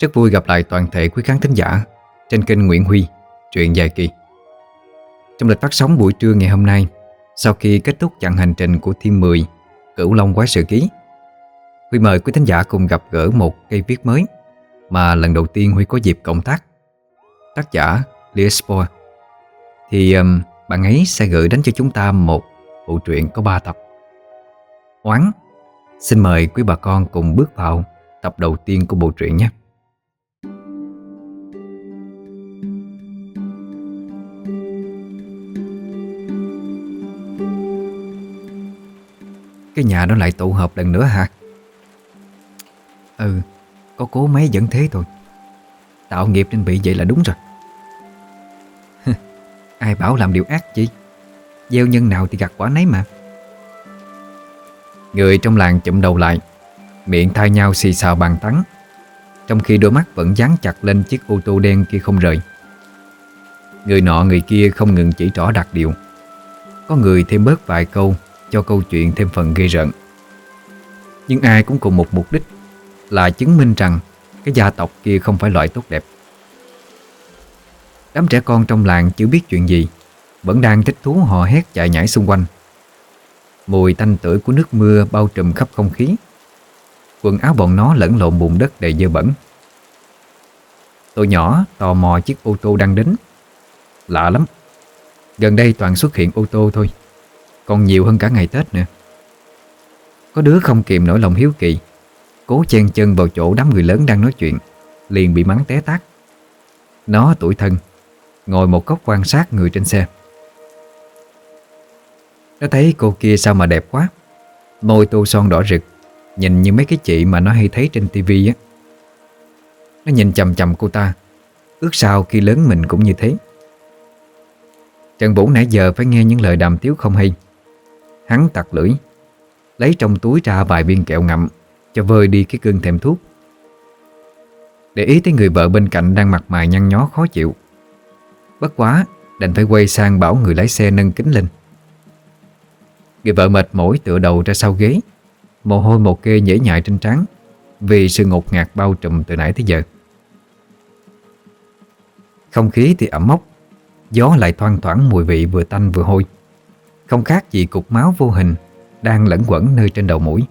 Rất vui gặp lại toàn thể quý khán thính giả Trên kênh Nguyễn Huy Truyện dài kỳ. Trong lịch phát sóng buổi trưa ngày hôm nay Sau khi kết thúc chặng hành trình của Thiên 10 Cửu Long Quái Sự Ký Huy mời quý thính giả cùng gặp gỡ một cây viết mới Mà lần đầu tiên Huy có dịp cộng tác. Tác giả Liespor Thì um, bạn ấy sẽ gửi đến cho chúng ta một bộ truyện có 3 tập. Oán Xin mời quý bà con cùng bước vào tập đầu tiên của bộ truyện nhé. Cái nhà đó lại tụ hợp lần nữa hả? Ừ Có cố mấy vẫn thế thôi. Tạo nghiệp nên bị vậy là đúng rồi. Ai bảo làm điều ác chứ, Gieo nhân nào thì gặt quả nấy mà. Người trong làng chụm đầu lại Miệng thay nhau xì xào bàn tán Trong khi đôi mắt vẫn dán chặt lên chiếc ô tô đen kia không rời. Người nọ người kia không ngừng chỉ trỏ đặc điều. Có người thêm bớt vài câu cho câu chuyện thêm phần gây rợn. Nhưng ai cũng cùng một mục đích Là chứng minh rằng Cái gia tộc kia không phải loại tốt đẹp. Đám trẻ con trong làng chưa biết chuyện gì, Vẫn đang thích thú hò hét chạy nhảy xung quanh. Mùi tanh tưởi của nước mưa bao trùm khắp không khí. Quần áo bọn nó lẫn lộn bùn đất đầy dơ bẩn. Tôi nhỏ tò mò chiếc ô tô đang đến. Lạ lắm. Gần đây toàn xuất hiện ô tô thôi. Còn nhiều hơn cả ngày Tết nữa. Có đứa không kìm nổi lòng hiếu kỳ, Cố chen chân vào chỗ đám người lớn đang nói chuyện, Liền bị mắng té tát. Nó, tuổi thân, Ngồi một góc quan sát người trên xe. Nó thấy cô kia sao mà đẹp quá, Môi tô son đỏ rực, Nhìn như mấy cái chị mà nó hay thấy trên tivi á. Nó nhìn chầm chầm cô ta, Ước sao khi lớn mình cũng như thế. Trần Vũ nãy giờ phải nghe những lời đàm tiếu không hay Hắn tặc lưỡi, Lấy trong túi ra vài viên kẹo ngậm, Cho vơi đi cái cơn thèm thuốc. Để ý tới người vợ bên cạnh Đang mặt mày nhăn nhó khó chịu, Bất quá Đành phải quay sang bảo người lái xe nâng kính lên. Người vợ mệt mỏi tựa đầu ra sau ghế, Mồ hôi một kê nhễ nhại trên trán Vì sự ngột ngạt bao trùm từ nãy tới giờ. Không khí thì ẩm mốc, Gió lại thoang thoảng mùi vị vừa tanh vừa hôi. Không khác gì cục máu vô hình Đang lẫn quẩn nơi trên đầu mũi.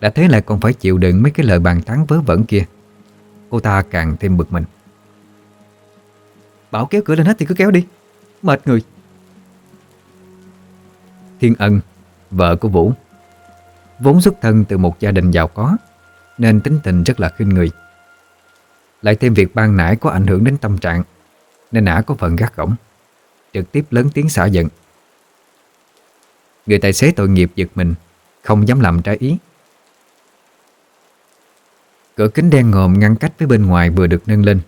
Đã thế lại còn phải chịu đựng mấy cái lời bàn tán vớ vẩn kia. Cô ta càng thêm bực mình. Bảo kéo cửa lên hết thì cứ kéo đi. Mệt người. Thiên Ân, Vợ của Vũ, Vốn xuất thân từ một gia đình giàu có, Nên tính tình rất là khinh người. Lại thêm việc ban nãy có ảnh hưởng đến tâm trạng, Nên ả có phần gắt gỏng Trực tiếp lớn tiếng xả giận. Người tài xế tội nghiệp giật mình, Không dám làm trái ý. Cửa kính đen ngòm ngăn cách với bên ngoài vừa được nâng lên.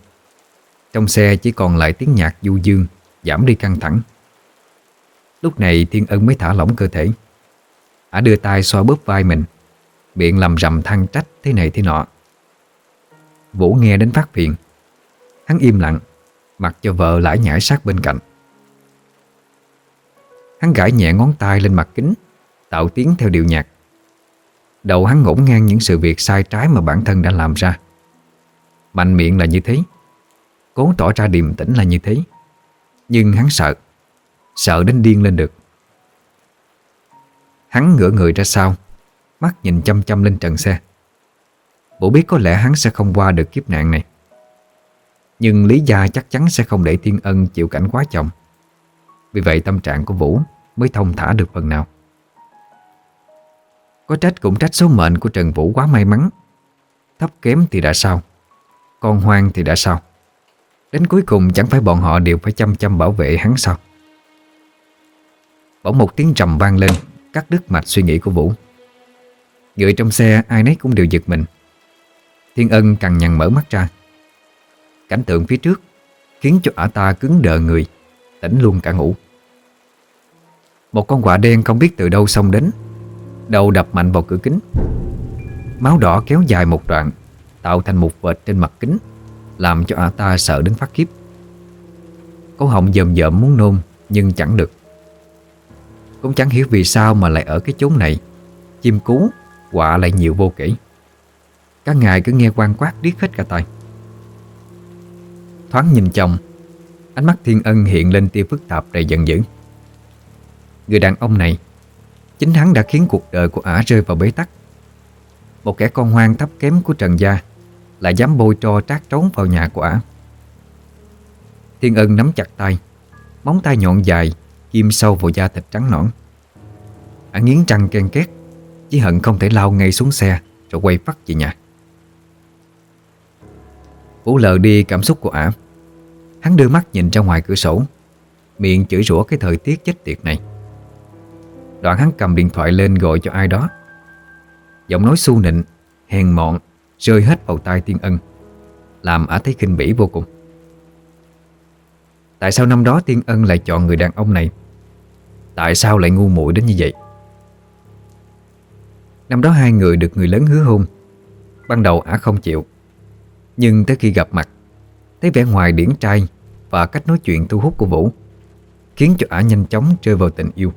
Trong xe chỉ còn lại tiếng nhạc du dương, Giảm đi căng thẳng. Lúc này Thiên Ân mới thả lỏng cơ thể. Ả đưa tay xoa bóp vai mình, Miệng làm rầm than trách thế này thế nọ. Vũ nghe đến phát phiền. Hắn im lặng, Mặc cho vợ lại nhảy sát bên cạnh. Hắn gãi nhẹ ngón tay lên mặt kính, Tạo tiếng theo điệu nhạc. Đầu hắn ngổn ngang những sự việc sai trái Mà bản thân đã làm ra. Mạnh miệng là như thế, Cố tỏ ra điềm tĩnh là như thế. Nhưng hắn sợ Sợ đến điên lên được. Hắn ngửa người ra sau, Mắt nhìn chăm chăm lên trần xe. Vũ biết có lẽ hắn sẽ không qua được kiếp nạn này. Nhưng Lý Gia chắc chắn sẽ không để Thiên Ân chịu cảnh quá chồng. Vì vậy tâm trạng của Vũ mới thông thả được phần nào. Có trách cũng trách số mệnh của Trần Vũ quá may mắn. Thấp kém thì đã sao Con hoang thì đã sao. Đến cuối cùng chẳng phải bọn họ đều phải chăm chăm bảo vệ hắn sao? Bỗng một tiếng trầm vang lên, Cắt đứt mạch suy nghĩ của Vũ. Người trong xe, ai nấy cũng đều giật mình. Thiên Ân càng nhằn mở mắt ra. Cảnh tượng phía trước Khiến cho ả ta cứng đờ người, Tỉnh luôn cả ngủ. Một con quạ đen không biết từ đâu xông đến. Đầu đập mạnh vào cửa kính. Máu đỏ kéo dài một đoạn Tạo thành một vệt trên mặt kính Làm cho ả ta sợ đến phát khiếp Cô Hồng dầm dợm muốn nôn Nhưng chẳng được. Cũng chẳng hiểu vì sao mà lại ở cái chốn này. Chim cú, quạ lại nhiều vô kể. Cả ngày cứ nghe quan quát điếc hết cả tai. Thoáng nhìn chồng Ánh mắt thiên ân hiện lên tia phức tạp đầy giận dữ. Người đàn ông này, Chính hắn đã khiến cuộc đời của ả rơi vào bế tắc. Một kẻ con hoang thấp kém của Trần Gia Lại dám bôi trò trát trốn vào nhà của ả. Thiên ân nắm chặt tay, Móng tay nhọn dài Kim sâu vào da thịt trắng nõn. Ả nghiến răng ken két Chỉ hận không thể lao ngay xuống xe Rồi quay phát về nhà. Vũ lờ đi cảm xúc của ả. Hắn đưa mắt nhìn ra ngoài cửa sổ, Miệng chửi rủa cái thời tiết chết tiệt này. Đoạn hắn cầm điện thoại lên gọi cho ai đó. Giọng nói su nịnh, Hèn mọn, Rơi hết vào tai tiên ân, Làm ả thấy khinh bỉ vô cùng. Tại sao năm đó tiên ân lại chọn người đàn ông này? Tại sao lại ngu muội đến như vậy? Năm đó hai người được người lớn hứa hôn. Ban đầu ả không chịu. Nhưng tới khi gặp mặt, Thấy vẻ ngoài điển trai Và cách nói chuyện thu hút của Vũ, Khiến cho ả nhanh chóng rơi vào tình yêu.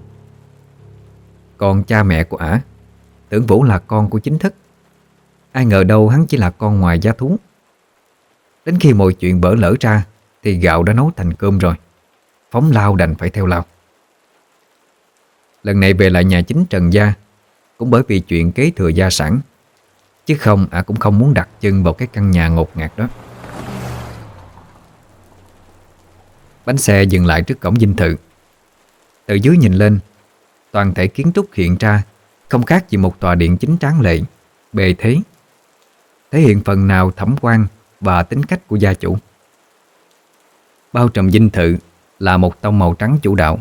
Còn cha mẹ của ả. Tưởng Vũ là con của chính thức. Ai ngờ đâu hắn chỉ là con ngoài gia thú. Đến khi mọi chuyện bỡ lỡ ra, Thì gạo đã nấu thành cơm rồi. Phóng lao đành phải theo lao. Lần này về lại nhà chính Trần Gia, Cũng bởi vì chuyện kế thừa gia sản, Chứ không ả cũng không muốn đặt chân vào cái căn nhà ngột ngạt đó. Bánh xe dừng lại trước cổng dinh thự. Từ dưới nhìn lên Toàn thể kiến trúc hiện ra, Không khác gì một tòa điện chính tráng lệ. Bề thế, Thể hiện phần nào thẩm quan Và tính cách của gia chủ. Bao trùm dinh thự Là một tông màu trắng chủ đạo.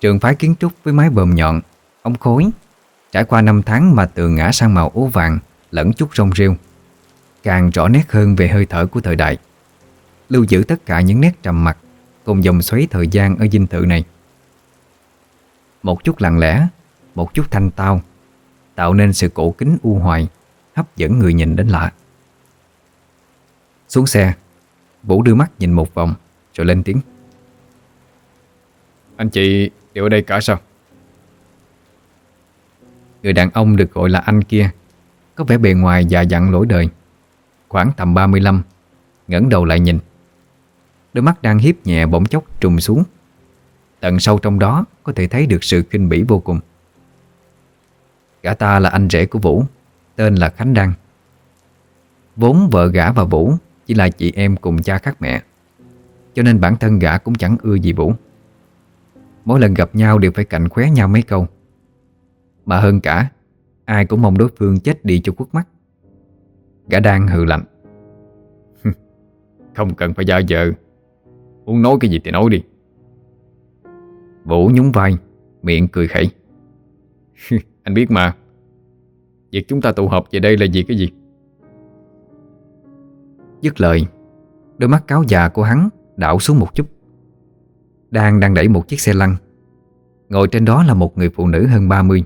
Trường phái kiến trúc với mái bờm nhọn, Ống khối, Trải qua năm tháng mà tường ngã sang màu ố vàng, Lẫn chút rong rêu. Càng rõ nét hơn về hơi thở của thời đại. Lưu giữ tất cả những nét trầm mặc, Cùng dòng xoáy thời gian ở dinh thự này. Một chút lặng lẽ Một chút thanh tao Tạo nên sự cổ kính u hoài Hấp dẫn người nhìn đến lạ. Xuống xe Vũ đưa mắt nhìn một vòng Rồi lên tiếng. Anh chị đều ở đây cả sao? Người đàn ông được gọi là anh kia Có vẻ bề ngoài già dặn lỗi đời. Khoảng tầm 35 ngẩng đầu lại nhìn. Đôi mắt đang hiếp nhẹ bỗng chốc trùng xuống Tận sâu trong đó Có thể thấy được sự kinh bỉ vô cùng. Gã ta là anh rể của Vũ, Tên là Khánh Đăng. Vốn vợ gã và Vũ Chỉ là chị em cùng cha khác mẹ, Cho nên bản thân gã cũng chẳng ưa gì Vũ. Mỗi lần gặp nhau đều phải cạnh khóe nhau mấy câu. Mà hơn cả, Ai cũng mong đối phương chết đi cho quốc mắt. Gã đang hừ lạnh. Không cần phải giao vợ Muốn nói cái gì thì nói đi. Vũ nhún vai, Miệng cười khẩy. Anh biết mà. Việc chúng ta tụ họp về đây là vì cái gì? Dứt lời, Đôi mắt cáo già của hắn đảo xuống một chút. Đang đang đẩy một chiếc xe lăn, Ngồi trên đó là một người phụ nữ hơn 30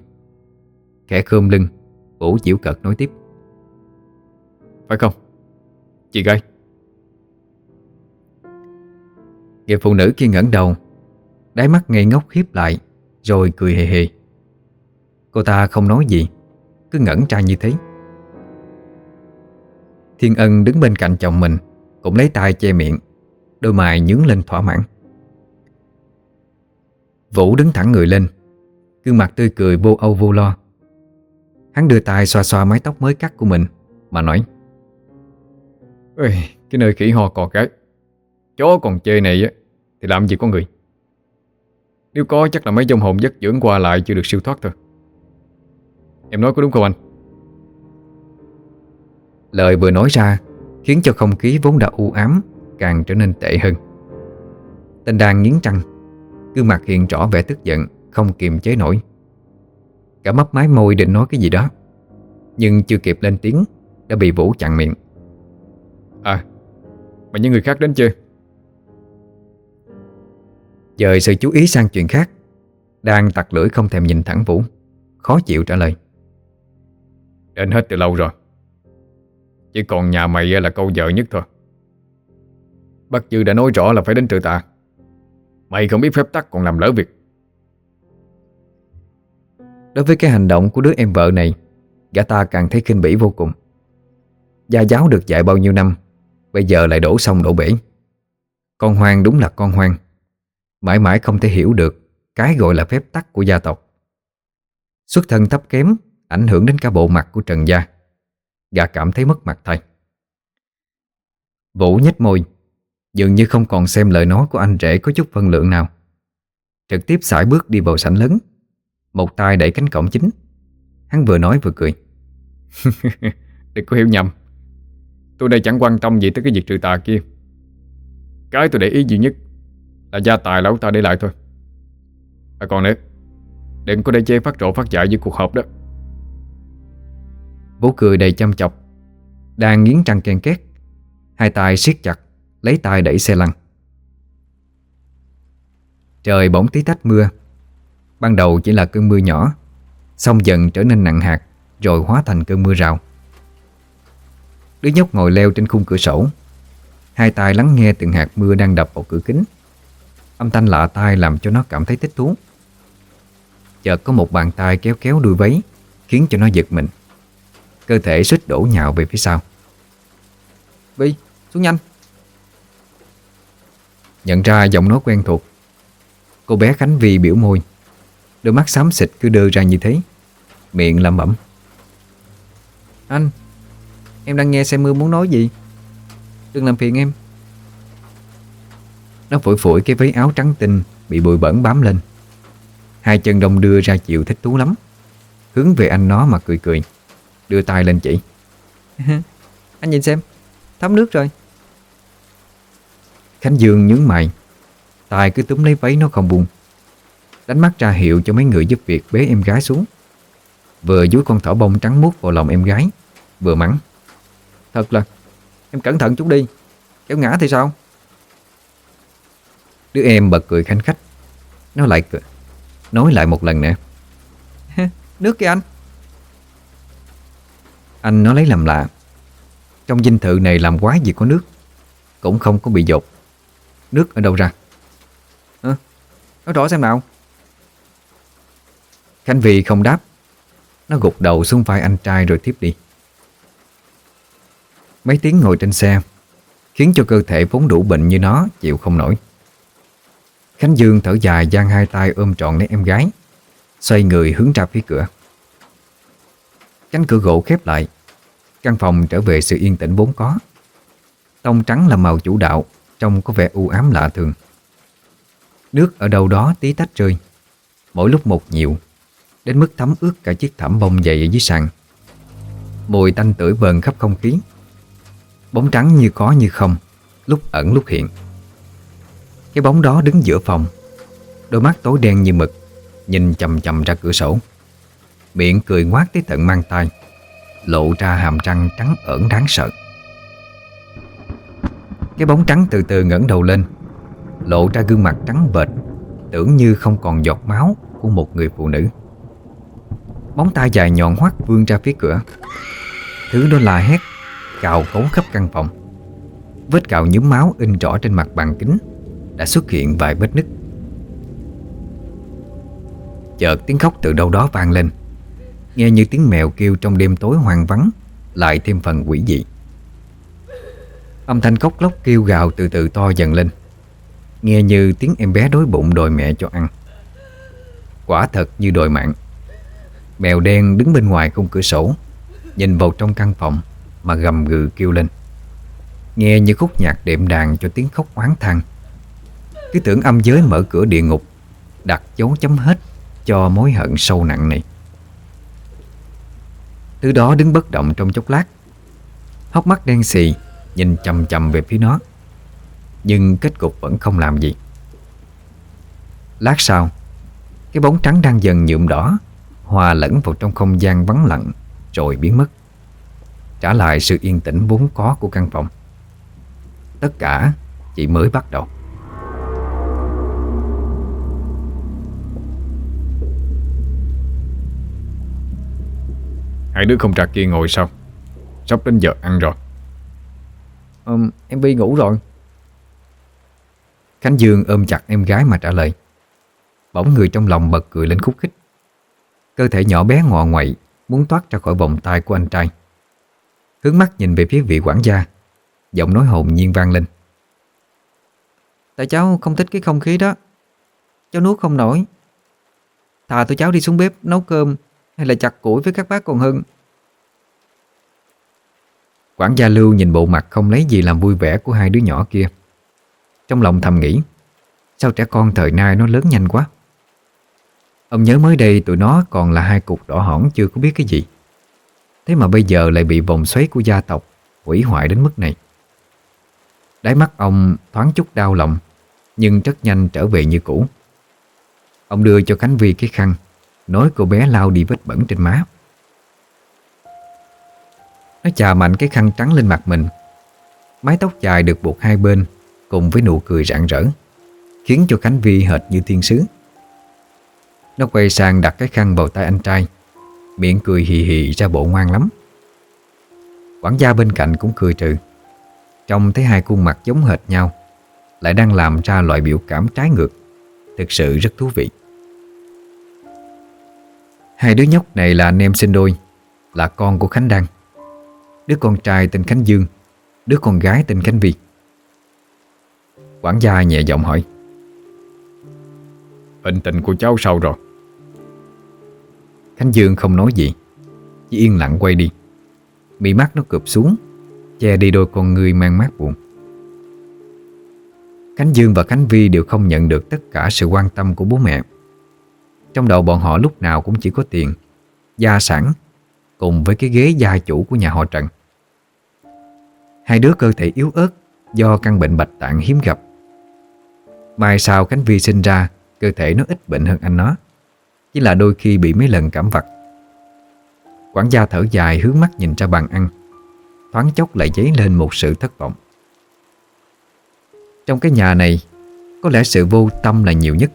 Khẽ khơm lưng, Vũ chịu cợt nói tiếp. Phải không? Chị gái. Người phụ nữ kia ngẩng đầu Đáy mắt ngây ngốc khiếp lại Rồi cười hề hề. Cô ta không nói gì Cứ ngẩn ra như thế. Thiên Ân đứng bên cạnh chồng mình Cũng lấy tay che miệng Đôi mày nhướng lên thỏa mãn. Vũ đứng thẳng người lên Gương mặt tươi cười vô âu vô lo. Hắn đưa tay xoa xoa mái tóc mới cắt của mình Mà nói Ê, Cái nơi khỉ ho cò cái Chó còn chê này á Thì làm gì có người? Nếu có chắc là mấy dông hồn giấc dưỡng qua lại Chưa được siêu thoát thôi. Em nói có đúng không anh? Lời vừa nói ra Khiến cho không khí vốn đã u ám Càng trở nên tệ hơn. Tên đang nghiến răng Gương mặt hiện rõ vẻ tức giận Không kiềm chế nổi. Cả mắt mái môi định nói cái gì đó Nhưng chưa kịp lên tiếng Đã bị Vũ chặn miệng. À Mà những người khác đến chưa Dời sự chú ý sang chuyện khác. Đang tặc lưỡi không thèm nhìn thẳng Vũ Khó chịu trả lời. Đến hết từ lâu rồi. Chỉ còn nhà mày là câu vợ nhất thôi. Bác Dư đã nói rõ là phải đến trừ tạ Mày không biết phép tắc còn làm lỡ việc. Đối với cái hành động của đứa em vợ này Gã ta càng thấy khinh bỉ vô cùng. Gia giáo được dạy bao nhiêu năm Bây giờ lại đổ sông đổ bể. Con hoang đúng là con hoang Mãi mãi không thể hiểu được Cái gọi là phép tắc của gia tộc. Xuất thân thấp kém, Ảnh hưởng đến cả bộ mặt của Trần Gia. Gã cảm thấy mất mặt thay. Vũ nhếch môi, Dường như không còn xem lời nói của anh rể có chút phân lượng nào. Trực tiếp sải bước đi vào sảnh lớn, Một tay đẩy cánh cổng chính. Hắn vừa nói vừa cười. cười Đừng có hiểu nhầm. Tôi đây chẳng quan tâm gì tới cái việc trừ tà kia. Cái tôi để ý duy nhất là gia tài lão ta để lại thôi. À còn nữa, Đừng có để chê phát trộn phát dại với cuộc họp đó. Vũ cười đầy chăm chọc. Đang nghiến răng ken két, Hai tay siết chặt, Lấy tay đẩy xe lăn. Trời bỗng tí tách mưa. Ban đầu chỉ là cơn mưa nhỏ, Xong dần trở nên nặng hạt, Rồi hóa thành cơn mưa rào. Đứa nhóc ngồi leo trên khung cửa sổ. Hai tay lắng nghe từng hạt mưa đang đập vào cửa kính. Âm thanh lạ tai làm cho nó cảm thấy thích thú. Chợt có một bàn tay kéo kéo đuôi váy Khiến cho nó giật mình. Cơ thể suýt đổ nhào về phía sau. Vi, xuống nhanh. Nhận ra giọng nói quen thuộc Cô bé Khánh Vi biểu môi. Đôi mắt xám xịt cứ đưa ra như thế Miệng lẩm bẩm. Anh Em đang nghe xe mưa muốn nói gì. Đừng làm phiền em. Nó phổi phổi cái váy áo trắng tinh Bị bụi bẩn bám lên. Hai chân đông đưa ra chịu thích thú lắm. Hướng về anh nó mà cười cười. Đưa tay lên chỉ. Anh nhìn xem Thấm nước rồi. Khánh Dương nhướng mày. Tài cứ túm lấy váy nó không buông. Đánh mắt ra hiệu cho mấy người giúp việc bế em gái xuống. Vừa dúi con thỏ bông trắng muốt vào lòng em gái Vừa mắng. Thật là Em cẩn thận chút đi. Kéo ngã thì sao Đứa em bật cười khanh khách. Nó lại cười Nói lại một lần nữa Nước kìa anh. Anh nó lấy làm lạ. Trong dinh thự này làm quái gì có nước? Cũng không có bị dột. Nước ở đâu ra? À, Nói rõ xem nào. Khánh Vy không đáp. Nó gục đầu xuống vai anh trai rồi tiếp đi. Mấy tiếng ngồi trên xe Khiến cho cơ thể vốn đủ bệnh như nó Chịu không nổi Khánh Dương thở dài, giang hai tay ôm trọn lấy em gái, Xoay người hướng ra phía cửa. Cánh cửa gỗ khép lại, Căn phòng trở về sự yên tĩnh vốn có. Tông trắng là màu chủ đạo, Trông có vẻ u ám lạ thường. Nước ở đâu đó tí tách rơi, Mỗi lúc một nhiều, Đến mức thấm ướt cả chiếc thảm bông dày ở dưới sàn. Mùi tanh tưởi vờn khắp không khí, Bóng trắng như có như không, Lúc ẩn lúc hiện. Cái bóng đó đứng giữa phòng. Đôi mắt tối đen như mực, Nhìn chầm chầm ra cửa sổ. Miệng cười ngoác tới tận mang tay Lộ ra hàm răng trắng ẩn đáng sợ. Cái bóng trắng từ từ ngẩng đầu lên, Lộ ra gương mặt trắng bệch, Tưởng như không còn giọt máu Của một người phụ nữ. Móng tay dài nhọn hoắt vươn ra phía cửa. Thứ đó là hét Cào cấu khắp căn phòng. Vết cào nhúm máu in rõ trên mặt bàn kính. Đã xuất hiện vài vết nứt. Chợt tiếng khóc từ đâu đó vang lên. Nghe như tiếng mèo kêu trong đêm tối hoang vắng, Lại thêm phần quỷ dị. Âm thanh khóc lóc kêu gào từ từ to dần lên. Nghe như tiếng em bé đối bụng đòi mẹ cho ăn. Quả thật như đòi mạng. Mèo đen đứng bên ngoài khung cửa sổ, Nhìn vào trong căn phòng Mà gầm gừ kêu lên. Nghe như khúc nhạc đệm đàn cho tiếng khóc oán thang. Cứ tưởng âm giới mở cửa địa ngục, Đặt dấu chấm hết Cho mối hận sâu nặng này. Thứ đó đứng bất động trong chốc lát. Hốc mắt đen xì, Nhìn chầm chầm về phía nó. Nhưng kết cục vẫn không làm gì. Lát sau, Cái bóng trắng đang dần nhuộm đỏ, Hòa lẫn vào trong không gian vắng lặng, Rồi biến mất. Trả lại sự yên tĩnh vốn có của căn phòng. Tất cả chỉ mới bắt đầu. Hai đứa không trà kia ngồi sao Sắp đến giờ ăn rồi. Um, Em Vi ngủ rồi. Khánh Dương ôm chặt em gái mà trả lời. Bỗng người trong lòng bật cười lên khúc khích. Cơ thể nhỏ bé ngọ ngoậy Muốn thoát ra khỏi vòng tay của anh trai. Hướng mắt nhìn về phía vị quản gia. Giọng nói hồn nhiên vang lên. Tại cháu không thích cái không khí đó. Cháu nuốt không nổi. Thà tụi cháu đi xuống bếp nấu cơm hay là chặt củi với các bác còn hơn? Quản gia Lưu nhìn bộ mặt không lấy gì làm vui vẻ của hai đứa nhỏ kia. Trong lòng thầm nghĩ, Sao trẻ con thời nay nó lớn nhanh quá? Ông nhớ mới đây tụi nó còn là hai cục đỏ hỏng chưa có biết cái gì. Thế mà bây giờ lại bị vòng xoáy của gia tộc hủy hoại đến mức này. Đáy mắt ông thoáng chút đau lòng, Nhưng rất nhanh trở về như cũ. Ông đưa cho Khánh Vi cái khăn Nói cô bé lau đi vết bẩn trên má. Nó chà mạnh cái khăn trắng lên mặt mình. Mái tóc dài được buộc hai bên, Cùng với nụ cười rạng rỡ, Khiến cho Khánh Vi hệt như thiên sứ. Nó quay sang đặt cái khăn vào tay anh trai, Miệng cười hì hì ra bộ ngoan lắm. Quản gia bên cạnh cũng cười trừ. Trông thấy hai khuôn mặt giống hệt nhau, Lại đang làm ra loại biểu cảm trái ngược, Thực sự rất thú vị. Hai đứa nhóc này là anh em sinh đôi Là con của Khánh Đăng. Đứa con trai tên Khánh Dương Đứa con gái tên Khánh Vi Quản gia nhẹ giọng hỏi. Bệnh tình của cháu sao rồi? Khánh Dương không nói gì Chỉ yên lặng quay đi. Bị mắt nó cụp xuống Che đi đôi con người mang mát buồn. Khánh Dương và Khánh Vi đều không nhận được tất cả sự quan tâm của bố mẹ trong đầu bọn họ lúc nào cũng chỉ có tiền, Gia sản, Cùng với cái ghế gia chủ của nhà họ Trần. Hai đứa cơ thể yếu ớt Do căn bệnh bạch tạng hiếm gặp. Mai sau Khánh Vi sinh ra, Cơ thể nó ít bệnh hơn anh nó, Chỉ là đôi khi bị mấy lần cảm vặt. Quản gia thở dài hướng mắt nhìn ra bàn ăn, Thoáng chốc lại dấy lên một sự thất vọng. Trong cái nhà này, Có lẽ sự vô tâm là nhiều nhất.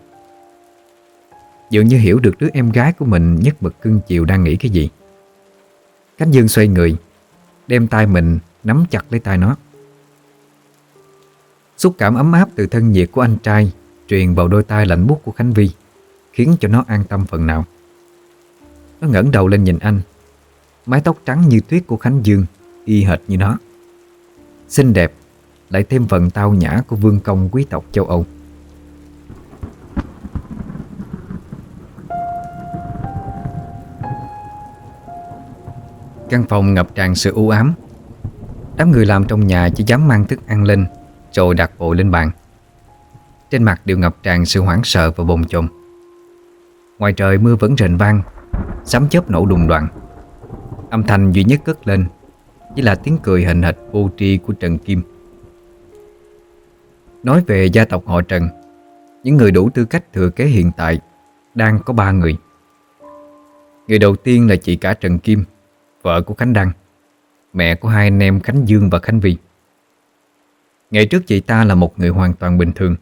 Dường như hiểu được đứa em gái của mình Nhất mực cưng chiều đang nghĩ cái gì. Khánh Dương xoay người, Đem tay mình nắm chặt lấy tay nó. Xúc cảm ấm áp từ thân nhiệt của anh trai Truyền vào đôi tay lạnh buốt của Khánh Vi, Khiến cho nó an tâm phần nào. Nó ngẩng đầu lên nhìn anh, Mái tóc trắng như tuyết của Khánh Dương, Y hệt như nó. Xinh đẹp, Lại thêm phần tao nhã của vương công quý tộc châu Âu. Căn phòng ngập tràn sự u ám. Đám người làm trong nhà chỉ dám mang thức ăn lên, Rồi đặt bộ lên bàn. Trên mặt đều ngập tràn sự hoảng sợ và bồn chồn. Ngoài trời mưa vẫn rền vang, Sấm chớp nổ đùng đoạn Âm thanh duy nhất cất lên Chỉ là tiếng cười hình hệt vô tri của Trần Kim. Nói về gia tộc họ Trần, Những người đủ tư cách thừa kế hiện tại Đang có ba người. Người đầu tiên là chị cả Trần Kim. Vợ của Khánh Đăng, Mẹ của hai anh em Khánh Dương và Khánh Vi Ngày trước chị ta là một người hoàn toàn bình thường,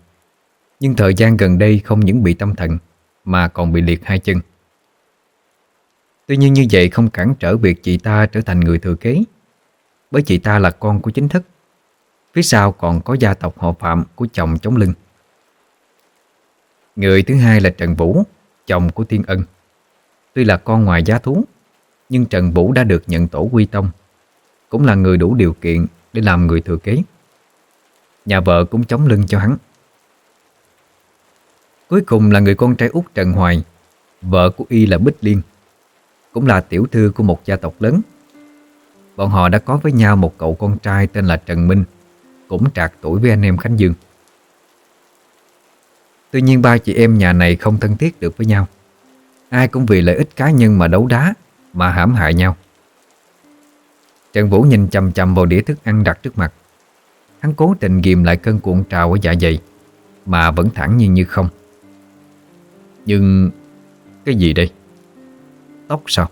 Nhưng thời gian gần đây không những bị tâm thần Mà còn bị liệt hai chân. Tuy nhiên như vậy không cản trở việc chị ta trở thành người thừa kế, Bởi chị ta là con của chính thức, Phía sau còn có gia tộc họ Phạm của chồng chống lưng. Người thứ hai là Trần Vũ, Chồng của Thiên Ân. Tuy là con ngoài giá thú nhưng Trần Vũ đã được nhận tổ quy tông Cũng là người đủ điều kiện Để làm người thừa kế Nhà vợ cũng chống lưng cho hắn Cuối cùng là người con trai út Trần Hoài Vợ của Y là Bích Liên cũng là tiểu thư của một gia tộc lớn. Bọn họ đã có với nhau một cậu con trai tên là Trần Minh, cũng trạc tuổi với anh em Khánh Dương. Tuy nhiên ba chị em nhà này không thân thiết được với nhau. Ai cũng vì lợi ích cá nhân mà đấu đá, mà hãm hại nhau. Trần Vũ nhìn chầm chầm vào đĩa thức ăn đặt trước mặt. Hắn cố tình ghim lại cơn cuộn trào ở dạ dày, mà vẫn thẳng nhiên như không. Nhưng cái gì đây? Tóc sao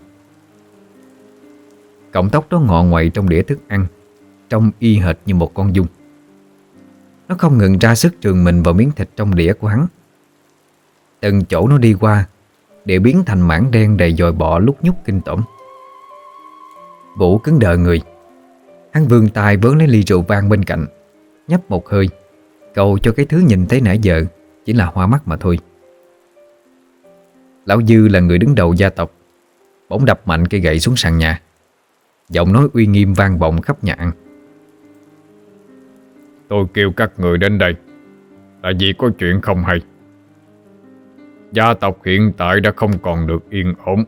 Cọng tóc đó ngọ ngoại trong đĩa thức ăn Trông y hệt như một con dung Nó không ngừng ra sức trường mình vào miếng thịt trong đĩa của hắn Từng chỗ nó đi qua để biến thành mảng đen đầy dòi bọ lúc nhúc kinh tởm. Vũ cứng đờ người. Hắn vươn tay vớn lấy ly rượu vang bên cạnh, Nhấp một hơi. Cầu cho cái thứ nhìn thấy nãy giờ Chỉ là hoa mắt mà thôi. Lão Dư là người đứng đầu gia tộc, Bỗng đập mạnh cây gậy xuống sàn nhà. Giọng nói uy nghiêm vang vọng khắp nhà ăn. Tôi kêu các người đến đây Là vì có chuyện không hay. Gia tộc hiện tại đã không còn được yên ổn.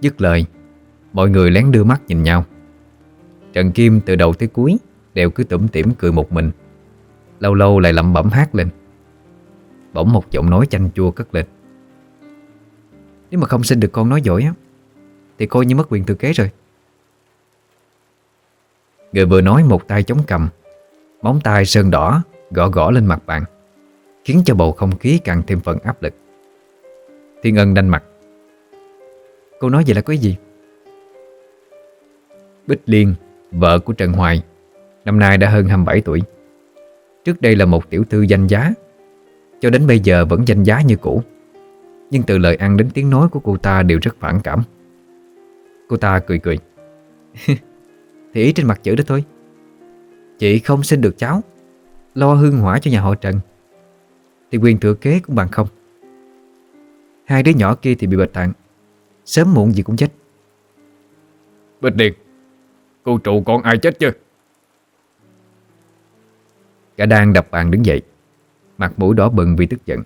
Dứt lời, Mọi người lén đưa mắt nhìn nhau. Trần Kim từ đầu tới cuối Đều cứ tủm tỉm cười một mình, Lâu lâu lại lẩm bẩm hát lên. Bỗng một giọng nói chanh chua cất lên. Nếu mà không sinh được con nói giỏi á, Thì coi như mất quyền thừa kế rồi. Người vừa nói một tay chống cầm, Móng tay sơn đỏ Gõ gõ lên mặt bạn. Khiến cho bầu không khí càng thêm phần áp lực. Thiên Ân đanh mặt. Cô nói vậy là có gì? Bích Liên, vợ của Trần Hoài Năm nay đã hơn 27 tuổi. Trước đây là một tiểu thư danh giá Cho đến bây giờ vẫn danh giá như cũ. Nhưng từ lời ăn đến tiếng nói của cô ta đều rất phản cảm. Cô ta cười cười, Thì ý trên mặt chữ đó thôi. Chị không sinh được cháu Lo hương hỏa cho nhà họ Trần. Thì quyền thừa kế cũng bằng không. Hai đứa nhỏ kia thì bị bệnh tạng Sớm muộn gì cũng chết. Bích Điệt Cô trụ con ai chết chưa Cả đang đập bàn đứng dậy. Mặt mũi đỏ bừng vì tức giận.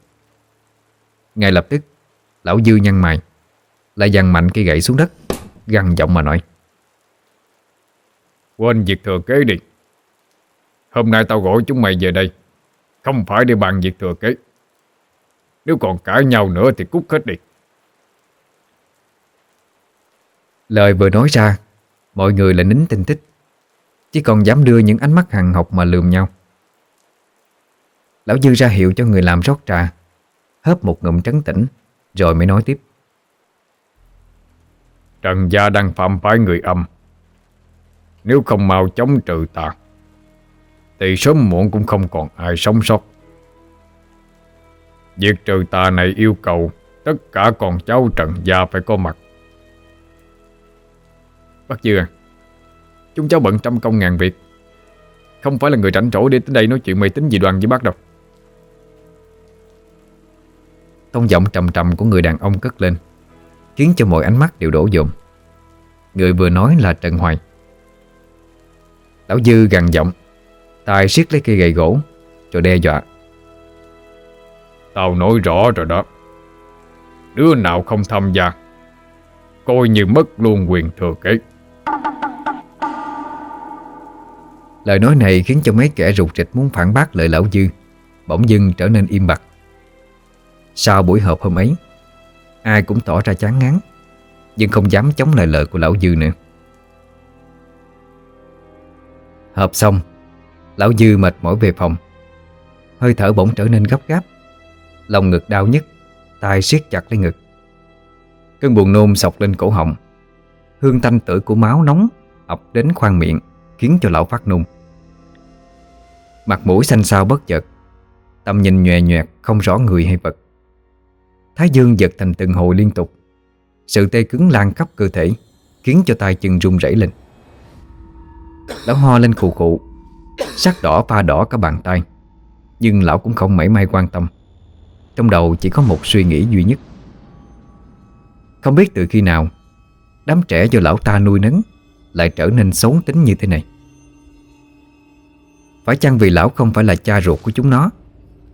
Ngay lập tức Lão Dư nhăn mày Lại dằn mạnh cây gậy xuống đất Găng giọng mà nói. Quên việc thừa kế đi. Hôm nay tao gọi chúng mày về đây Không phải để bàn việc thừa kế. Nếu còn cãi nhau nữa thì cút hết đi. Lời vừa nói ra Mọi người lại nín tinh tích Chỉ còn dám đưa những ánh mắt hằng học mà lườm nhau. Lão Dư ra hiệu cho người làm rót trà Hớp một ngụm trấn tĩnh Rồi mới nói tiếp. Trần gia đang phạm phải người âm. Nếu không mau chống trừ ta thì sớm muộn cũng không còn ai sống sót. Việc trừ tà này yêu cầu Tất cả con cháu Trần gia phải có mặt. Bác Dư à Chúng cháu bận trăm công ngàn việc. Không phải là người rảnh rỗi để tới đây nói chuyện mê tính gì đoàn với bác đâu. Tông giọng trầm trầm của người đàn ông cất lên, Khiến cho mọi ánh mắt đều đổ dồn. Người vừa nói là Trần Hoài. Lão Dư gằn giọng tay siết lấy cây gậy gỗ Rồi đe dọa. Tao nói rõ rồi đó. Đứa nào không tham gia Coi như mất luôn quyền thừa kế. Lời nói này khiến cho mấy kẻ rụt rịch muốn phản bác lời lão Dư Bỗng dưng trở nên im bặt. Sau buổi họp hôm ấy Ai cũng tỏ ra chán ngán Nhưng không dám chống lời lời của lão Dư nữa. Họp xong Lão Dư mệt mỏi về phòng. Hơi thở bỗng trở nên gấp gáp. Lòng ngực đau nhức tay siết chặt lấy ngực. Cơn buồn nôn sọc lên cổ họng. Hương thanh tử của máu nóng ập đến khoang miệng, Khiến cho lão phát nôn. Mặt mũi xanh xao bất chợt, Tầm nhìn nhòe nhòe không rõ người hay vật. Thái dương giật thành từng hồi liên tục. Sự tê cứng lan khắp cơ thể, Khiến cho tay chân run rẩy lên. Lão ho lên khụ khụ Sắc đỏ pha đỏ cả bàn tay. Nhưng lão cũng không mảy may quan tâm. Trong đầu chỉ có một suy nghĩ duy nhất. Không biết từ khi nào, Đám trẻ do lão ta nuôi nấng Lại trở nên xấu tính như thế này. Phải chăng vì lão không phải là cha ruột của chúng nó,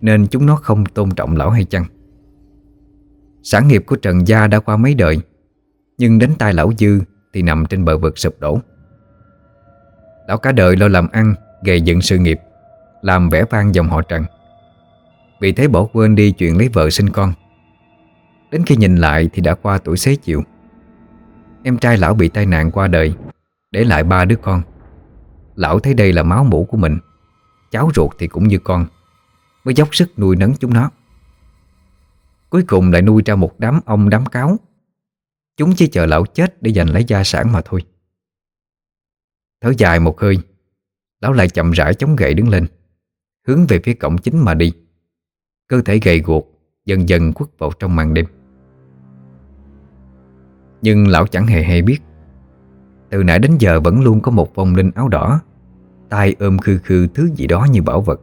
Nên chúng nó không tôn trọng lão hay chăng? Sản nghiệp của Trần Gia đã qua mấy đời, Nhưng đến tay lão Dư Thì nằm trên bờ vực sụp đổ. Lão cả đời lo làm ăn Gầy dựng sự nghiệp, Làm vẻ vang dòng họ Trần. Vì thế bỏ quên đi chuyện lấy vợ sinh con. Đến khi nhìn lại Thì đã qua tuổi xế chịu Em trai lão bị tai nạn qua đời, Để lại ba đứa con. Lão thấy đây là máu mũ của mình, Cháu ruột thì cũng như con, Mới dốc sức nuôi nấng chúng nó. Cuối cùng lại nuôi ra một đám ông đám cáo. Chúng chỉ chờ lão chết để giành lấy gia sản mà thôi. Thở dài một hơi Lão lại chậm rãi chống gậy đứng lên, Hướng về phía cổng chính mà đi. Cơ thể gầy guộc, Dần dần quất vào trong màn đêm. Nhưng lão chẳng hề hay biết, Từ nãy đến giờ vẫn luôn có một vong linh áo đỏ tay ôm khư khư thứ gì đó như bảo vật.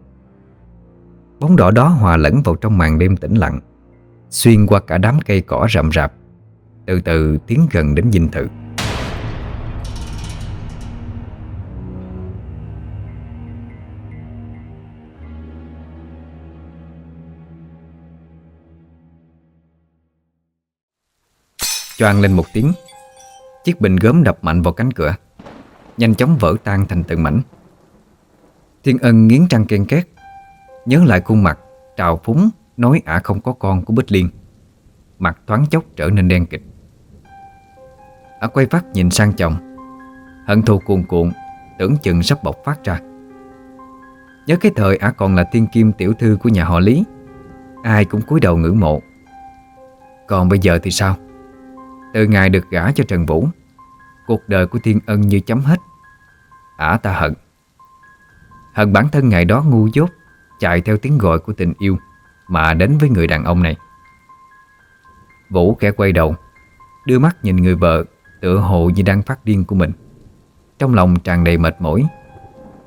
Bóng đỏ đó hòa lẫn vào trong màn đêm tĩnh lặng, Xuyên qua cả đám cây cỏ rậm rạp, Từ từ tiến gần đến dinh thự. Choang lên một tiếng. Chiếc bình gớm đập mạnh vào cánh cửa, Nhanh chóng vỡ tan thành từng mảnh. Thiên ân nghiến răng ken két Nhớ lại khuôn mặt Trào phúng, Nói ả không có con của Bích Liên. Mặt thoáng chốc trở nên đen kịch. Ả quay phát nhìn sang chồng, Hận thù cuồn cuộn, Tưởng chừng sắp bộc phát ra. Nhớ cái thời ả còn là tiên kim tiểu thư của nhà họ Lý, Ai cũng cúi đầu ngưỡng mộ. Còn bây giờ thì sao? Từ ngày được gả cho Trần Vũ. Cuộc đời của Thiên Ân như chấm hết. Ả ta hận. Hận bản thân ngày đó ngu dốt, Chạy theo tiếng gọi của tình yêu Mà đến với người đàn ông này. Vũ khẽ quay đầu, Đưa mắt nhìn người vợ Tựa hồ như đang phát điên của mình. Trong lòng tràn đầy mệt mỏi,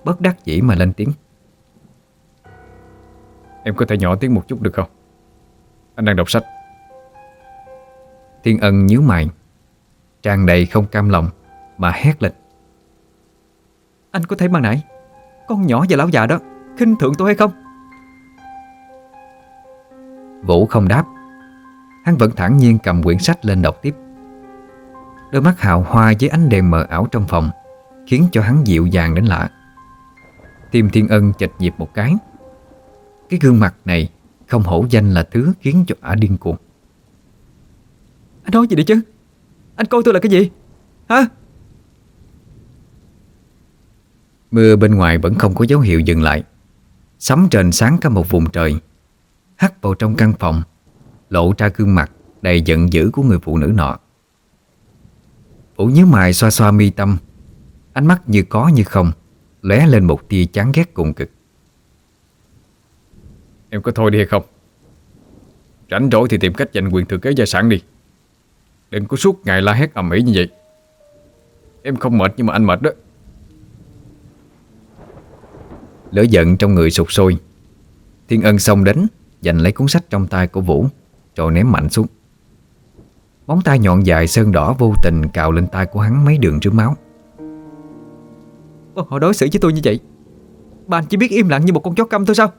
Bất đắc dĩ mà lên tiếng. Em có thể nhỏ tiếng một chút được không? Anh đang đọc sách. Thiên ân nhíu mày. Tràn đầy không cam lòng Mà hét lên. Anh có thấy ban nãy, Con nhỏ và lão già đó khinh thượng tôi hay không? Vũ không đáp. Hắn vẫn thản nhiên cầm quyển sách lên đọc tiếp. Đôi mắt hào hoa với ánh đèn mờ ảo trong phòng Khiến cho hắn dịu dàng đến lạ. Tim Thiên Ân chật nhịp một cái. Cái gương mặt này Không hổ danh là thứ khiến cho ả điên cuồng. Anh nói gì đi chứ? Anh coi tôi là cái gì? Hả? Mưa bên ngoài vẫn không có dấu hiệu dừng lại. Sấm trên sáng cả một vùng trời Hắt vào trong căn phòng Lộ ra gương mặt đầy giận dữ của người phụ nữ nọ. Vũ nhớ mày xoa xoa mi tâm Ánh mắt như có như không lóe lên một tia chán ghét cùng cực. Em có thôi đi hay không? Rảnh rỗi thì tìm cách giành quyền thừa kế gia sản đi Đừng có suốt ngày la hét ầm ĩ như vậy. Em không mệt nhưng mà anh mệt đó. Lửa giận trong người sụt sôi. Thiên ân xông đến Giành lấy cuốn sách trong tay của Vũ Rồi ném mạnh xuống. Móng tay nhọn dài sơn đỏ vô tình Cào lên tay của hắn mấy đường rướm máu. Họ đối xử với tôi như vậy? Bạn chỉ biết im lặng như một con chó căm thôi sao?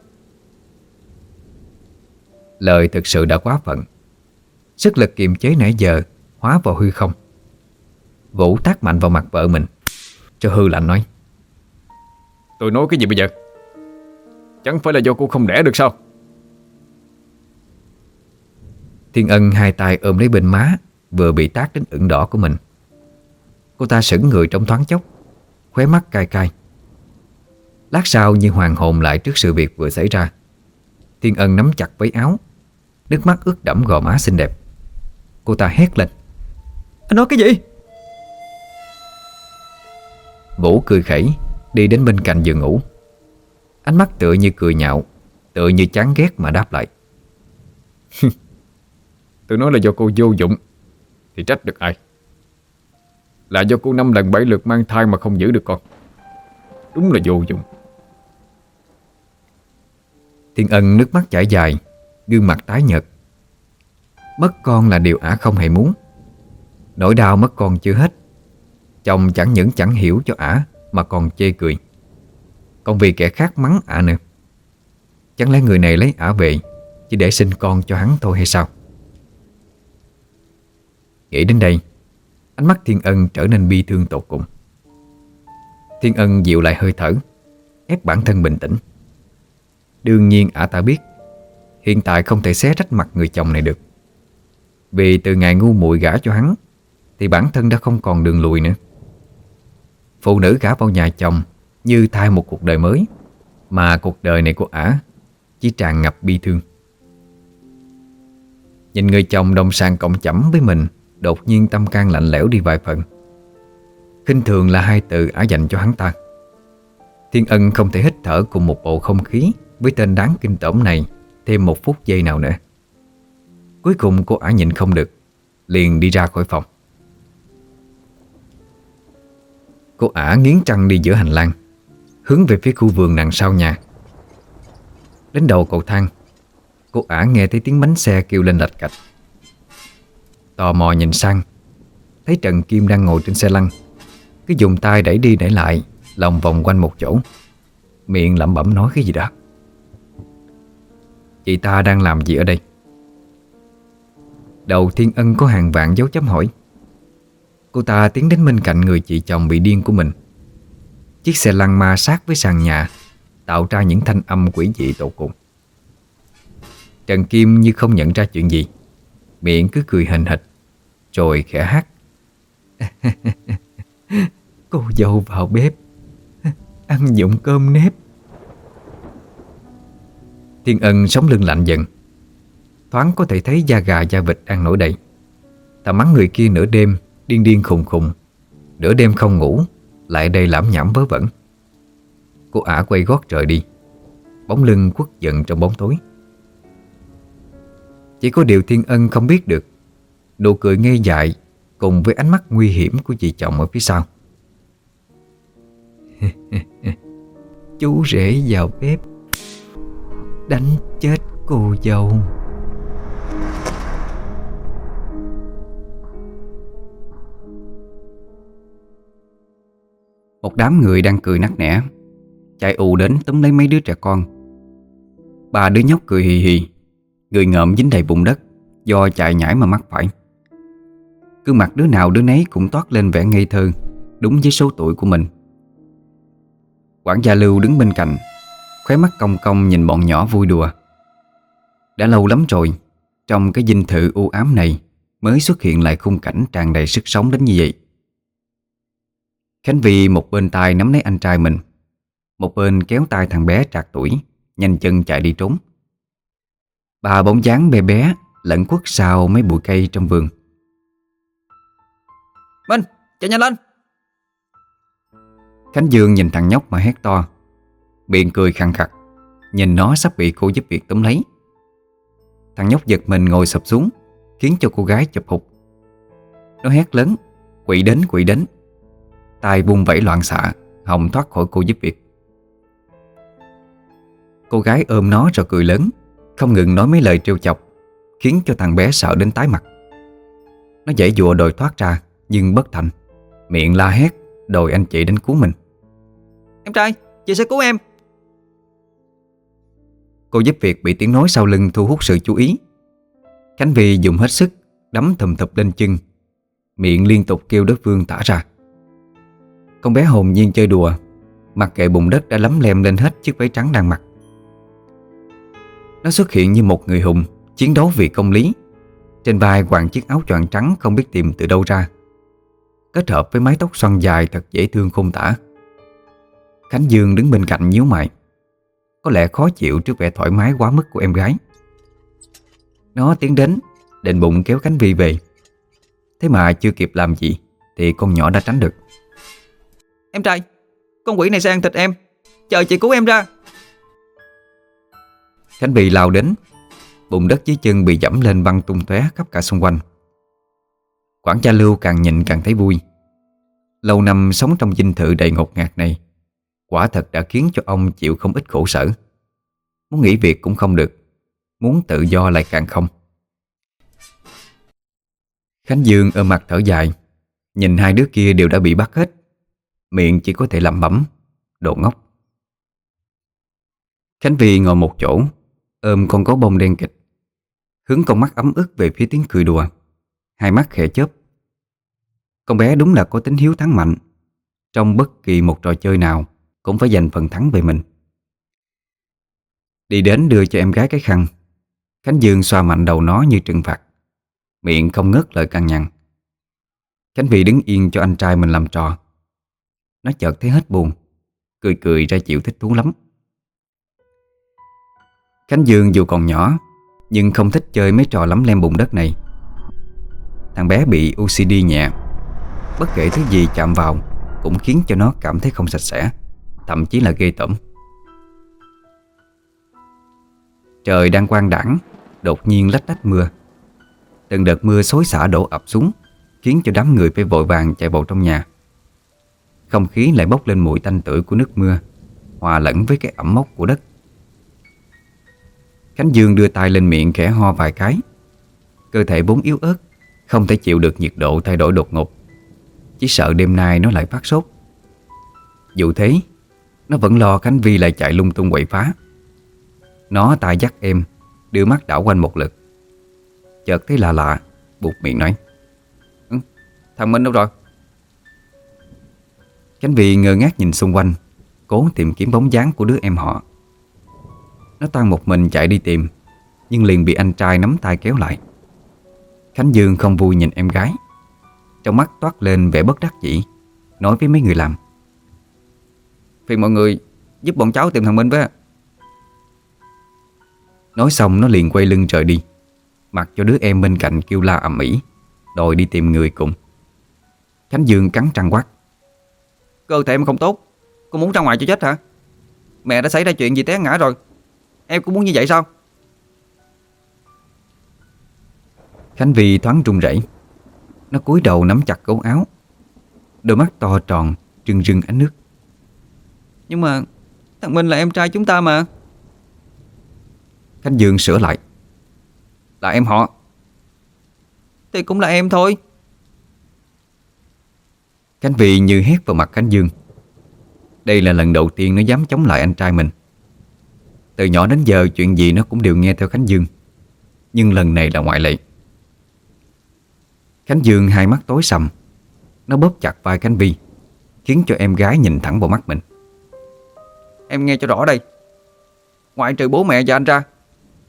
Lời thực sự đã quá phận. Sức lực kiềm chế nãy giờ Hóa vào hư không. Vũ tác mạnh vào mặt vợ mình. Cho hư lạnh nói Tôi nói cái gì bây giờ? Chẳng phải là do cô không đẻ được sao? Thiên Ân hai tay ôm lấy bên má Vừa bị tác đến ửng đỏ của mình. Cô ta sững người trong thoáng chốc Khóe mắt cay cay. Lát sau như hoàng hồn lại trước sự việc vừa xảy ra Thiên Ân nắm chặt váy áo Nước mắt ướt đẫm gò má xinh đẹp. Cô ta hét lên anh nói cái gì? Vũ cười khẩy, Đi đến bên cạnh giường ngủ. Ánh mắt tựa như cười nhạo, Tựa như chán ghét mà đáp lại. Tôi nói là do cô vô dụng, Thì trách được ai? Là do cô năm lần bảy lượt mang thai mà không giữ được con. Đúng là vô dụng. Thiên Ân nước mắt chảy dài, Gương mặt tái nhợt. Mất con là điều ả không hề muốn. Nỗi đau mất con chưa hết. Chồng chẳng những chẳng hiểu cho ả, Mà còn chê cười. Còn vì kẻ khác mắng ả nữa. Chẳng lẽ người này lấy ả về Chỉ để sinh con cho hắn thôi hay sao? Nghĩ đến đây, Ánh mắt Thiên Ân trở nên bi thương tột cùng. Thiên Ân dịu lại hơi thở, Ép bản thân bình tĩnh. Đương nhiên ả ta biết, Hiện tại không thể xé rách mặt người chồng này được. Vì từ ngày ngu muội gả cho hắn thì bản thân đã không còn đường lùi nữa. Phụ nữ gả vào nhà chồng Như thay một cuộc đời mới, Mà cuộc đời này của ả Chỉ tràn ngập bi thương. Nhìn người chồng đồng sàng cộng chẩm với mình, Đột nhiên tâm can lạnh lẽo đi vài phần. Khinh thường là hai từ ả dành cho hắn ta. Thiên ân không thể hít thở cùng một bộ không khí Với tên đáng kinh tởm này Thêm một phút giây nào nữa. Cuối cùng cô ả nhịn không được, Liền đi ra khỏi phòng. Cô ả nghiến trăng đi giữa hành lang, Hướng về phía khu vườn đằng sau nhà. Đến đầu cầu thang, Cô ả nghe thấy tiếng bánh xe kêu lên lạch cạch. Tò mò nhìn sang, Thấy Trần Kim đang ngồi trên xe lăn. Cứ dùng tay đẩy đi đẩy lại, Lòng vòng quanh một chỗ. Miệng lẩm bẩm nói cái gì đó. Chị ta đang làm gì ở đây? Đầu Thiên Ân có hàng vạn dấu chấm hỏi. Cô ta tiến đến bên cạnh người chị chồng bị điên của mình. Chiếc xe lăn ma sát với sàn nhà, Tạo ra những thanh âm quỷ dị tột cùng. Trần Kim như không nhận ra chuyện gì. Miệng cứ cười hình hịch Rồi khẽ hát. Cô dâu vào bếp, Ăn dụng cơm nếp. Thiên ân sống lưng lạnh dần. Thoáng có thể thấy da gà da vịt đang nổi đầy. Ta mắng người kia nửa đêm Điên điên khùng khùng. Nửa đêm không ngủ, Lại đây lãm nhảm vớ vẩn. Cô ả quay gót trời đi. Bóng lưng quất giận trong bóng tối. Chỉ có điều Thiên Ân không biết được. Nụ cười ngây dại Cùng với ánh mắt nguy hiểm của chị chồng ở phía sau. Chú rể vào bếp. Đánh chết cô dâu. Một đám người đang cười nắc nẻ. Chạy ù đến túm lấy mấy đứa trẻ con. Ba đứa nhóc cười hì hì. Người ngợm dính đầy bụng đất, Do chạy nhảy mà mắc phải. Cứ mặt đứa nào đứa nấy cũng toát lên vẻ ngây thơ, Đúng với số tuổi của mình. Quản gia Lưu đứng bên cạnh, Khóe mắt cong cong nhìn bọn nhỏ vui đùa. Đã lâu lắm rồi, Trong cái dinh thự u ám này Mới xuất hiện lại khung cảnh tràn đầy sức sống đến như vậy. Khánh Vy một bên tay nắm lấy anh trai mình Một bên kéo tay thằng bé trạc tuổi Nhanh chân chạy đi trốn. Bà bóng dáng bé bé Lẫn quất sau mấy bụi cây trong vườn. Minh, chạy nhanh lên! Khánh Dương nhìn thằng nhóc mà hét to Miệng cười khăn khặt Nhìn nó sắp bị cô giúp việc túm lấy. Thằng nhóc giật mình ngồi sập xuống Khiến cho cô gái chụp hụt. Nó hét lớn Quỷ đến quỷ đến tay vung vẩy loạn xạ Hồng thoát khỏi cô giúp việc. Cô gái ôm nó rồi cười lớn Không ngừng nói mấy lời trêu chọc Khiến cho thằng bé sợ đến tái mặt. Nó dãy dụa đòi thoát ra Nhưng bất thành Miệng la hét Đòi anh chị đến cứu mình. Em trai, chị sẽ cứu em. Cô giúp việc bị tiếng nói sau lưng thu hút sự chú ý. Khánh Vy dùng hết sức Đấm thùm thụp lên chân. Miệng liên tục kêu đối phương tả ra con bé hồn nhiên chơi đùa. Mặc kệ bùn đất đã lấm lem lên hết chiếc váy trắng đang mặc. Nó xuất hiện như một người hùng, Chiến đấu vì công lý. Trên vai quàng chiếc áo choàng trắng không biết tìm từ đâu ra. Kết hợp với mái tóc xoăn dài thật dễ thương không tả. Khánh Dương đứng bên cạnh nhíu mày. Có lẽ khó chịu trước vẻ thoải mái quá mức của em gái. Nó tiến đến, Định bụng kéo Khánh Vi về. Thế mà chưa kịp làm gì, Thì con nhỏ đã tránh được. Em trai, con quỷ này sẽ ăn thịt em. Chờ chị cứu em ra. Khánh bị lao đến. Bụng đất dưới chân bị dẫm lên băng tung tóe khắp cả xung quanh. Quản cha Lưu càng nhìn càng thấy vui. Lâu năm sống trong dinh thự đầy ngột ngạt này Quả thật đã khiến cho ông chịu không ít khổ sở. Muốn nghỉ việc cũng không được Muốn tự do lại càng không. Khánh Dương ở mặt thở dài Nhìn hai đứa kia đều đã bị bắt hết. Miệng chỉ có thể lẩm bẩm, Đồ ngốc. Khánh Vi ngồi một chỗ, Ôm con gấu bông đen kịch. Hướng con mắt ấm ức về phía tiếng cười đùa. Hai mắt khẽ chớp. Con bé đúng là có tính hiếu thắng mạnh. Trong bất kỳ một trò chơi nào, Cũng phải giành phần thắng về mình. Đi đến đưa cho em gái cái khăn. Khánh Dương xoa mạnh đầu nó như trừng phạt. Miệng không ngớt lời căng nhằn. Khánh Vy đứng yên cho anh trai mình làm trò. Nó chợt thấy hết buồn, Cười cười ra chịu thích thú lắm. Khánh Dương dù còn nhỏ, Nhưng không thích chơi mấy trò lắm lem bụng đất này. Thằng bé bị OCD nhẹ, Bất kể thứ gì chạm vào Cũng khiến cho nó cảm thấy không sạch sẽ, Thậm chí là ghê tởm. Trời đang quang đẳng Đột nhiên lách tách mưa. Từng đợt mưa xối xả đổ ập xuống, Khiến cho đám người phải vội vàng chạy vào trong nhà. Không khí lại bốc lên mùi tanh tưởi của nước mưa, Hòa lẫn với cái ẩm mốc của đất. Khánh Dương đưa tay lên miệng khẽ ho vài cái. Cơ thể vốn yếu ớt, Không thể chịu được nhiệt độ thay đổi đột ngột. Chỉ sợ đêm nay nó lại phát sốt. Dù thế, Nó vẫn lo Khánh Vi lại chạy lung tung quậy phá. Nó tay dắt em, Đưa mắt đảo quanh một lượt. Chợt thấy lạ lạ, Buộc miệng nói ừ, Thằng Minh đâu rồi? Khánh Vy ngơ ngác nhìn xung quanh, Cố tìm kiếm bóng dáng của đứa em họ. Nó toan một mình chạy đi tìm, Nhưng liền bị anh trai nắm tay kéo lại. Khánh Dương không vui nhìn em gái. Trong mắt toát lên vẻ bất đắc dĩ, Nói với mấy người làm. Phiền mọi người giúp bọn cháu tìm thằng Minh với Nói xong nó liền quay lưng trời đi, Mặc cho đứa em bên cạnh kêu la ầm ĩ, Đòi đi tìm người cùng. Khánh Dương cắn răng quát. Cơ thể em không tốt. Con muốn ra ngoài cho chết hả? Mẹ đã xảy ra chuyện gì té ngã rồi? Em cũng muốn như vậy sao? Khánh Vi thoáng run rẩy, Nó cúi đầu nắm chặt gấu áo. Đôi mắt to tròn Rưng rưng ánh nước. Nhưng mà thằng Minh là em trai chúng ta mà. Khánh Dương sửa lại. Là em họ. Thì cũng là em thôi Khánh Vi như hét vào mặt Khánh Dương. Đây là lần đầu tiên nó dám chống lại anh trai mình. Từ nhỏ đến giờ, chuyện gì nó cũng đều nghe theo Khánh Dương. Nhưng lần này là ngoại lệ. Khánh Dương hai mắt tối sầm. Nó bóp chặt vai Khánh Vi, Khiến cho em gái nhìn thẳng vào mắt mình. Em nghe cho rõ đây. Ngoại trừ bố mẹ và anh ra,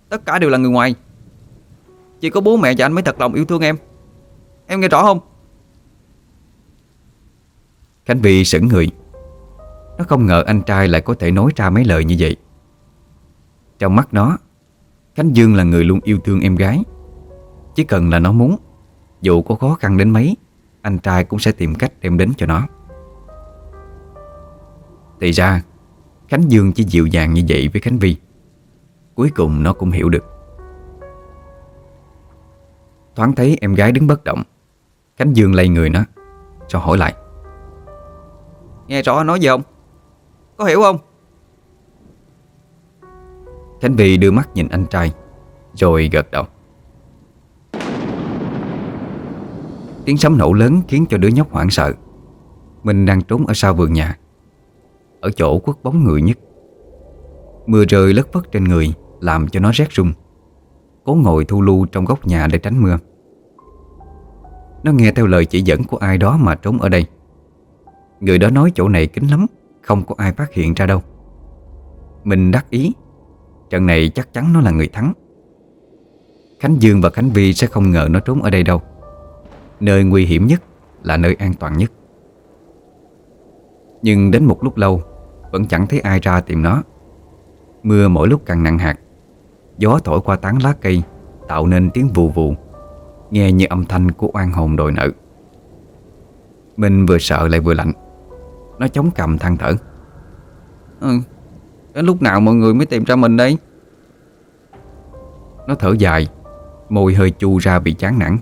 Tất cả đều là người ngoài. Chỉ có bố mẹ và anh mới thật lòng yêu thương em. Em nghe rõ không? Khánh Vy sững người. Nó không ngờ anh trai lại có thể nói ra mấy lời như vậy. Trong mắt nó, Khánh Dương là người luôn yêu thương em gái. Chỉ cần là nó muốn, dù có khó khăn đến mấy, Anh trai cũng sẽ tìm cách đem đến cho nó. Thì ra, Khánh Dương chỉ dịu dàng như vậy với Khánh Vi. Cuối cùng nó cũng hiểu được. Thoáng thấy em gái đứng bất động, Khánh Dương lay người nó, Cho hỏi lại. Nghe rõ nói gì không? Có hiểu không? Khánh Vy đưa mắt nhìn anh trai, Rồi gật đầu. Tiếng sấm nổ lớn khiến cho đứa nhóc hoảng sợ. Mình đang trốn ở sau vườn nhà, Ở chỗ quất bóng người nhất. Mưa rơi lất phất trên người, Làm cho nó rét rung. Cố ngồi thu lưu trong góc nhà để tránh mưa. Nó nghe theo lời chỉ dẫn của ai đó mà trốn ở đây. Người đó nói chỗ này kín lắm, Không có ai phát hiện ra đâu. Mình đắc ý, Trận này chắc chắn nó là người thắng. Khánh Dương và Khánh Vi sẽ không ngờ nó trốn ở đây đâu. Nơi nguy hiểm nhất là nơi an toàn nhất. Nhưng đến một lúc lâu, Vẫn chẳng thấy ai ra tìm nó. Mưa mỗi lúc càng nặng hạt, Gió thổi qua tán lá cây, Tạo nên tiếng vù vù, Nghe như âm thanh của oan hồn đồi nợ. Mình vừa sợ lại vừa lạnh. Nó chống cầm than thở. Ừ, Đến lúc nào mọi người mới tìm ra mình đây? Nó thở dài Môi hơi chu ra bị chán nản.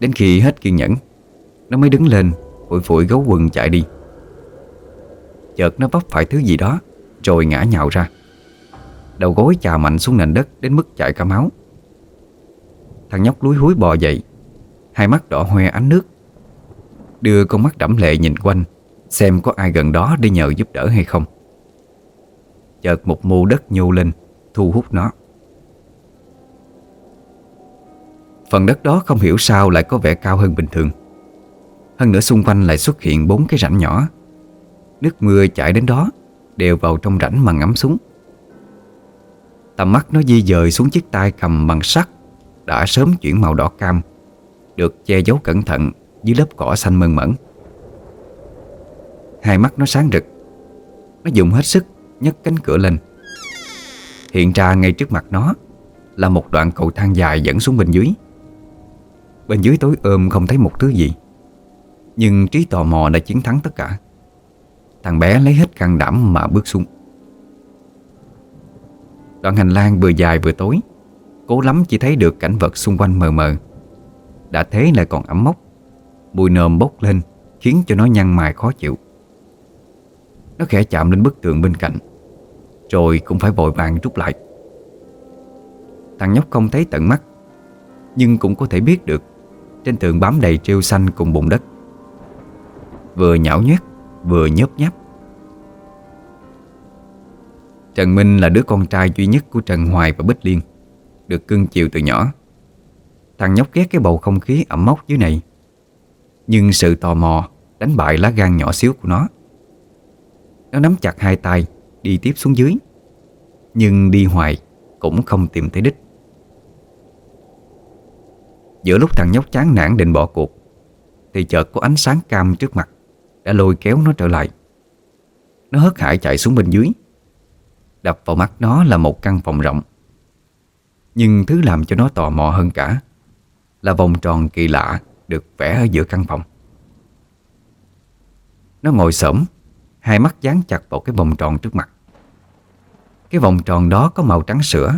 Đến khi hết kiên nhẫn Nó mới đứng lên Phủi phủi gấu quần chạy đi. Chợt nó vấp phải thứ gì đó Rồi ngã nhào ra. Đầu gối chà mạnh xuống nền đất Đến mức chạy cả máu. Thằng nhóc lúi húi bò dậy Hai mắt đỏ hoe ánh nước. Đưa con mắt đẫm lệ nhìn quanh Xem có ai gần đó để nhờ giúp đỡ hay không. Chợt một mô đất nhô lên, Thu hút nó. Phần đất đó không hiểu sao lại có vẻ cao hơn bình thường. Hơn nữa xung quanh lại xuất hiện bốn cái rãnh nhỏ. Nước mưa chảy đến đó, Đều vào trong rãnh mà ngắm xuống. Tầm mắt nó di dời xuống chiếc tay cầm bằng sắt, Đã sớm chuyển màu đỏ cam, Được che giấu cẩn thận Dưới lớp cỏ xanh mơn mởn. Hai mắt nó sáng rực. Nó dùng hết sức nhấc cánh cửa lên. Hiện ra ngay trước mặt nó Là một đoạn cầu thang dài dẫn xuống bên dưới. Bên dưới tối ôm không thấy một thứ gì. Nhưng trí tò mò đã chiến thắng tất cả. Thằng bé lấy hết can đảm mà bước xuống. Đoạn hành lang vừa dài vừa tối. Cố lắm chỉ thấy được cảnh vật xung quanh mờ mờ. Đã thế lại còn ẩm mốc. Mùi nồm bốc lên Khiến cho nó nhăn mài khó chịu. Nó khẽ chạm lên bức tường bên cạnh, Rồi cũng phải vội vàng rút lại. Thằng nhóc không thấy tận mắt, Nhưng cũng có thể biết được Trên tường bám đầy trêu xanh cùng bùn đất. Vừa nhão nhét, Vừa nhớp nháp. Trần Minh là đứa con trai duy nhất của Trần Hoài và Bích Liên, Được cưng chiều từ nhỏ. Thằng nhóc ghét cái bầu không khí ẩm mốc dưới này, Nhưng sự tò mò Đánh bại lá gan nhỏ xíu của nó nó nắm chặt hai tay, Đi tiếp xuống dưới. Nhưng đi hoài Cũng không tìm thấy đích. Giữa lúc thằng nhóc chán nản định bỏ cuộc, Thì chợt có ánh sáng cam trước mặt Đã lôi kéo nó trở lại. Nó hớt hải chạy xuống bên dưới. Đập vào mắt nó là một căn phòng rộng. Nhưng thứ làm cho nó tò mò hơn cả Là vòng tròn kỳ lạ Được vẽ ở giữa căn phòng. Nó ngồi xổm Hai mắt dán chặt vào cái vòng tròn trước mặt. Cái vòng tròn đó có màu trắng sữa,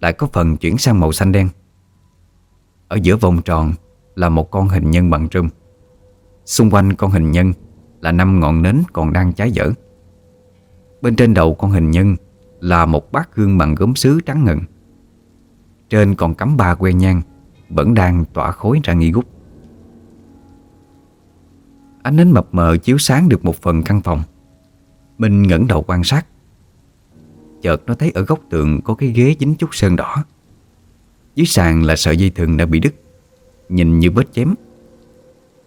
Lại có phần chuyển sang màu xanh đen. Ở giữa vòng tròn Là một con hình nhân bằng trùm Xung quanh con hình nhân Là năm ngọn nến còn đang cháy dở. Bên trên đầu con hình nhân Là một bát gương bằng gốm sứ trắng ngần. Trên còn cắm ba que nhang Vẫn đang tỏa khối ra nghi gúc. Ánh nến mập mờ chiếu sáng được một phần căn phòng. Minh ngẩng đầu quan sát. Chợt nó thấy ở góc tường có cái ghế dính chút sơn đỏ. Dưới sàn là sợi dây thừng đã bị đứt, Nhìn như vết chém.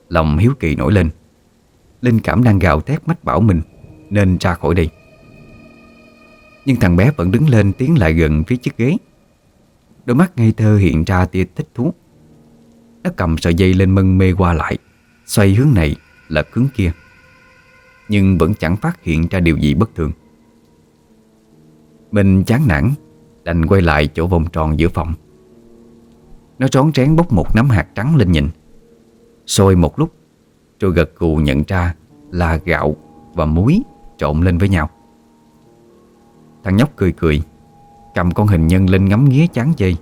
Lòng hiếu kỳ nổi lên. Linh cảm đang gào thét mách bảo mình Nên ra khỏi đây. Nhưng thằng bé vẫn đứng lên tiến lại gần phía chiếc ghế. Đôi mắt ngây thơ hiện ra tia thích thú. Nó cầm sợi dây lên mân mê qua lại, Xoay hướng này là cứng kia Nhưng vẫn chẳng phát hiện ra điều gì bất thường. Mình chán nản Đành quay lại chỗ vòng tròn giữa phòng. Nó trón trén bốc một nắm hạt trắng lên nhìn. Sôi một lúc Rồi gật cù nhận ra là gạo và muối trộn lên với nhau. Thằng nhóc cười cười Cầm con hình nhân lên ngắm nghía chán chê,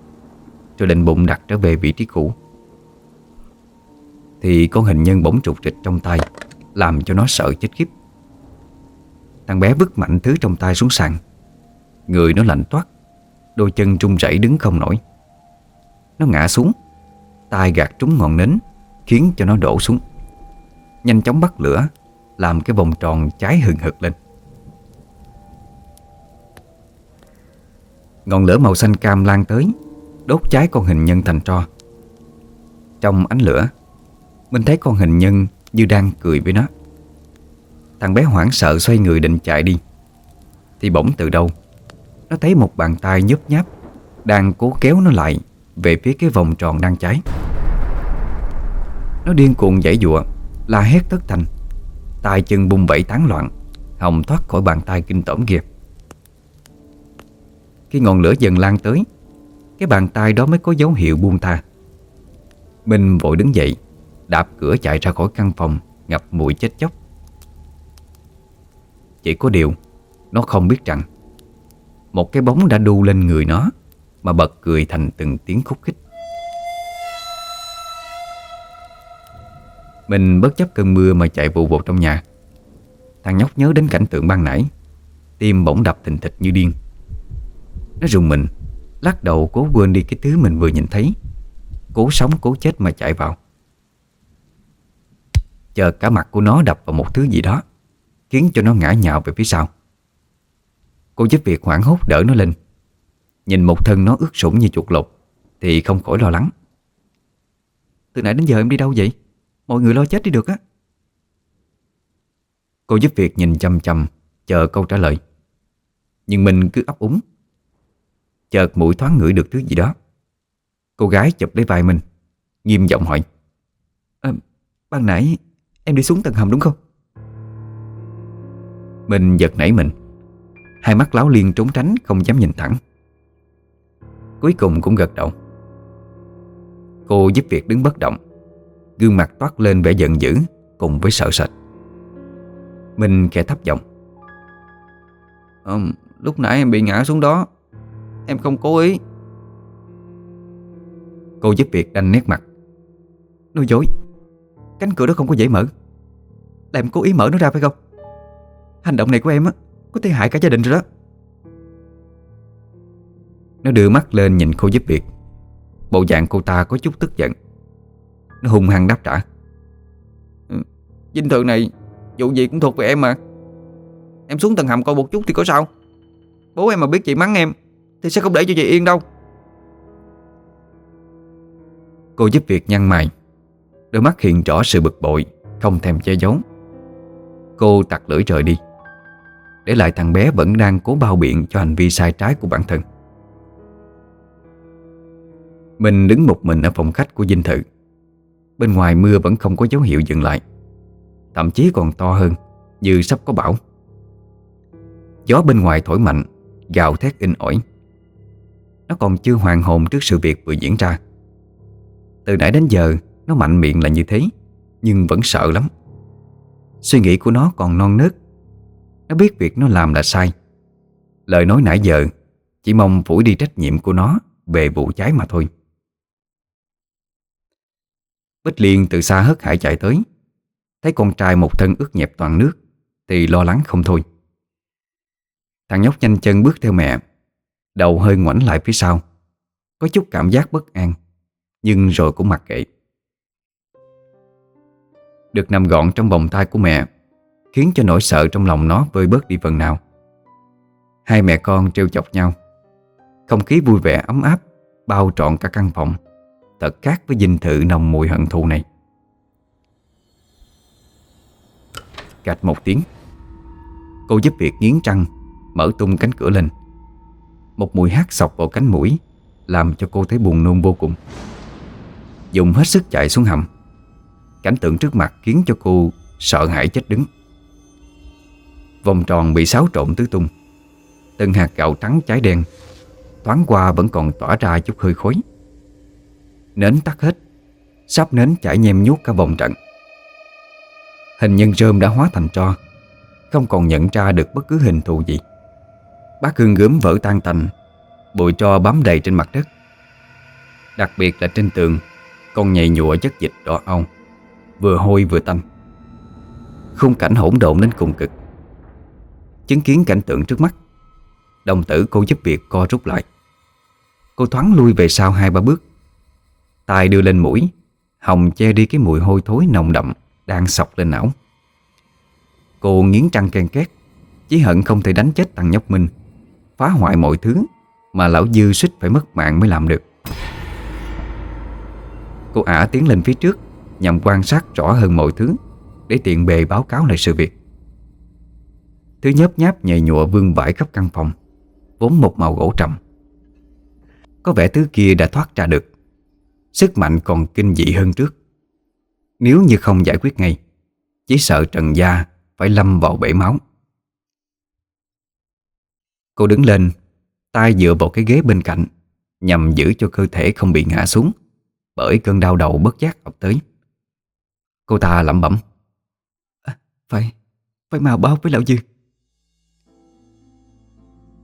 Rồi định bụng đặt trở về vị trí cũ. Thì con hình nhân bỗng trục trịch trong tay, Làm cho nó sợ chết khiếp. Thằng bé vứt mạnh thứ trong tay xuống sàn. Người nó lạnh toát, Đôi chân trung rẩy đứng không nổi. Nó ngã xuống tay gạt trúng ngọn nến, Khiến cho nó đổ xuống. Nhanh chóng bắt lửa, Làm cái vòng tròn cháy hừng hực lên. Ngọn lửa màu xanh cam lan tới, Đốt cháy con hình nhân thành tro. Trong ánh lửa mình thấy con hình nhân như đang cười với nó. Thằng bé hoảng sợ xoay người định chạy đi. Thì bỗng từ đâu, Nó thấy một bàn tay nhấp nháp Đang cố kéo nó lại Về phía cái vòng tròn đang cháy. Nó điên cuồng giãy dụa, La hét thất thành tay chân bung vẩy tán loạn, Hồng thoát khỏi bàn tay kinh tởm kia. Khi ngọn lửa dần lan tới, Cái bàn tay đó mới có dấu hiệu buông tha. Minh vội đứng dậy Đạp cửa chạy ra khỏi căn phòng, Ngập mùi chết chóc. Chỉ có điều, Nó không biết rằng, Một cái bóng đã đu lên người nó, Mà bật cười thành từng tiếng khúc khích. Mình bất chấp cơn mưa mà chạy vụ vụt trong nhà. Thằng nhóc nhớ đến cảnh tượng ban nãy, Tim bỗng đập thình thịch như điên. Nó rùng mình, Lắc đầu cố quên đi cái thứ mình vừa nhìn thấy. Cố sống cố chết mà chạy vào. Chờ cả mặt của nó đập vào một thứ gì đó Khiến cho nó ngã nhào về phía sau. Cô giúp việc hoảng hốt đỡ nó lên. Nhìn một thân nó ướt sũng như chuột lột Thì không khỏi lo lắng. Từ nãy đến giờ em đi đâu vậy? Mọi người lo chết đi được á. Cô giúp việc nhìn chăm chăm Chờ câu trả lời. Nhưng mình cứ ấp úng. Chợt mũi thoáng ngửi được thứ gì đó. Cô gái chụp lấy vai mình Nghiêm giọng hỏi à, Ban nãy em đi xuống tầng hầm đúng không? Mình giật nảy mình. Hai mắt láo liên trốn tránh Không dám nhìn thẳng. Cuối cùng cũng gật đầu. Cô giúp việc đứng bất động. Gương mặt toát lên vẻ giận dữ Cùng với sợ sệt. Minh khẽ thấp giọng. À, Lúc nãy em bị ngã xuống đó. Em không cố ý. Cô giúp việc đanh nét mặt. Nói dối. Cánh cửa đó không có dễ mở là em cố ý mở nó ra phải không? Hành động này của em á, Có thể hại cả gia đình rồi đó. Nó đưa mắt lên nhìn cô giúp việc Bộ dạng cô ta có chút tức giận. Nó hung hăng đáp trả. Ừ, dinh thự này, Vụ gì cũng thuộc về em mà. Em xuống tầng hầm coi một chút thì có sao. Bố em mà biết chị mắng em, Thì sẽ không để cho chị yên đâu. Cô giúp việc nhăn mày. Đôi mắt hiện rõ sự bực bội, Không thèm che giấu. Cô tặc lưỡi rời đi. Để lại thằng bé vẫn đang cố bao biện Cho hành vi sai trái của bản thân. Mình đứng một mình ở phòng khách của dinh thự. Bên ngoài mưa vẫn không có dấu hiệu dừng lại. Thậm chí còn to hơn, Như sắp có bão. Gió bên ngoài thổi mạnh, Gào thét in ỏi. Nó còn chưa hoàn hồn trước sự việc vừa diễn ra. Từ nãy đến giờ, Nó mạnh miệng là như thế, Nhưng vẫn sợ lắm. Suy nghĩ của nó còn non nớt. Nó biết việc nó làm là sai. Lời nói nãy giờ Chỉ mong phủi đi trách nhiệm của nó Về vụ cháy mà thôi. Bích Liên từ xa hất hải chạy tới. Thấy con trai một thân ướt nhẹp toàn nước Thì lo lắng không thôi. Thằng nhóc nhanh chân bước theo mẹ, Đầu hơi ngoảnh lại phía sau, Có chút cảm giác bất an, Nhưng rồi cũng mặc kệ. Được nằm gọn trong vòng tay của mẹ, Khiến cho nỗi sợ trong lòng nó vơi bớt đi phần nào. Hai mẹ con trêu chọc nhau. Không khí vui vẻ, ấm áp, Bao trọn cả căn phòng. Thật khác với dinh thự nồng mùi hận thù này. Gạch một tiếng, Cô giúp việc nghiến trăng Mở tung cánh cửa lên. Một mùi hát sọc vào cánh mũi, Làm cho cô thấy buồn nôn vô cùng. Dùng hết sức chạy xuống hầm. Cảnh tượng trước mặt khiến cho cô Sợ hãi chết đứng. Vòng tròn bị xáo trộn tứ tung. Từng hạt gạo trắng cháy đen, Thoáng qua vẫn còn tỏa ra chút hơi khói. Nến tắt hết, Sắp nến chảy nhem nhuốc cả vòng trận. Hình nhân rơm đã hóa thành tro, Không còn nhận ra được bất cứ hình thù gì. Bát hương gớm vỡ tan tành, Bụi tro bám đầy trên mặt đất. Đặc biệt là trên tường, Con nhầy nhụa chất dịch đỏ ong Vừa hôi vừa tanh Khung cảnh hỗn độn đến cùng cực. Chứng kiến cảnh tượng trước mắt, Đồng tử cô giúp việc co rút lại. Cô thoáng lui về sau hai ba bước. Tay đưa lên mũi, Hồng che đi cái mùi hôi thối nồng đậm Đang sọc lên não. Cô nghiến trăng ken két Chỉ hận không thể đánh chết thằng nhóc Minh. Phá hoại mọi thứ Mà lão Dư xích phải mất mạng mới làm được. Cô ả tiến lên phía trước Nhằm quan sát rõ hơn mọi thứ Để tiện bề báo cáo lại sự việc. Thứ nhớp nháp nhầy nhụa vương vãi khắp căn phòng, Vốn một màu gỗ trầm. Có vẻ thứ kia đã thoát ra được, Sức mạnh còn kinh dị hơn trước. Nếu như không giải quyết ngay, Chỉ sợ Trần Gia Phải lâm vào bể máu. Cô đứng lên, tay dựa vào cái ghế bên cạnh, Nhằm giữ cho cơ thể không bị ngã xuống Bởi cơn đau đầu bất giác ập tới. Cô ta lẩm bẩm. À, Phải, phải mau báo với lão Dư.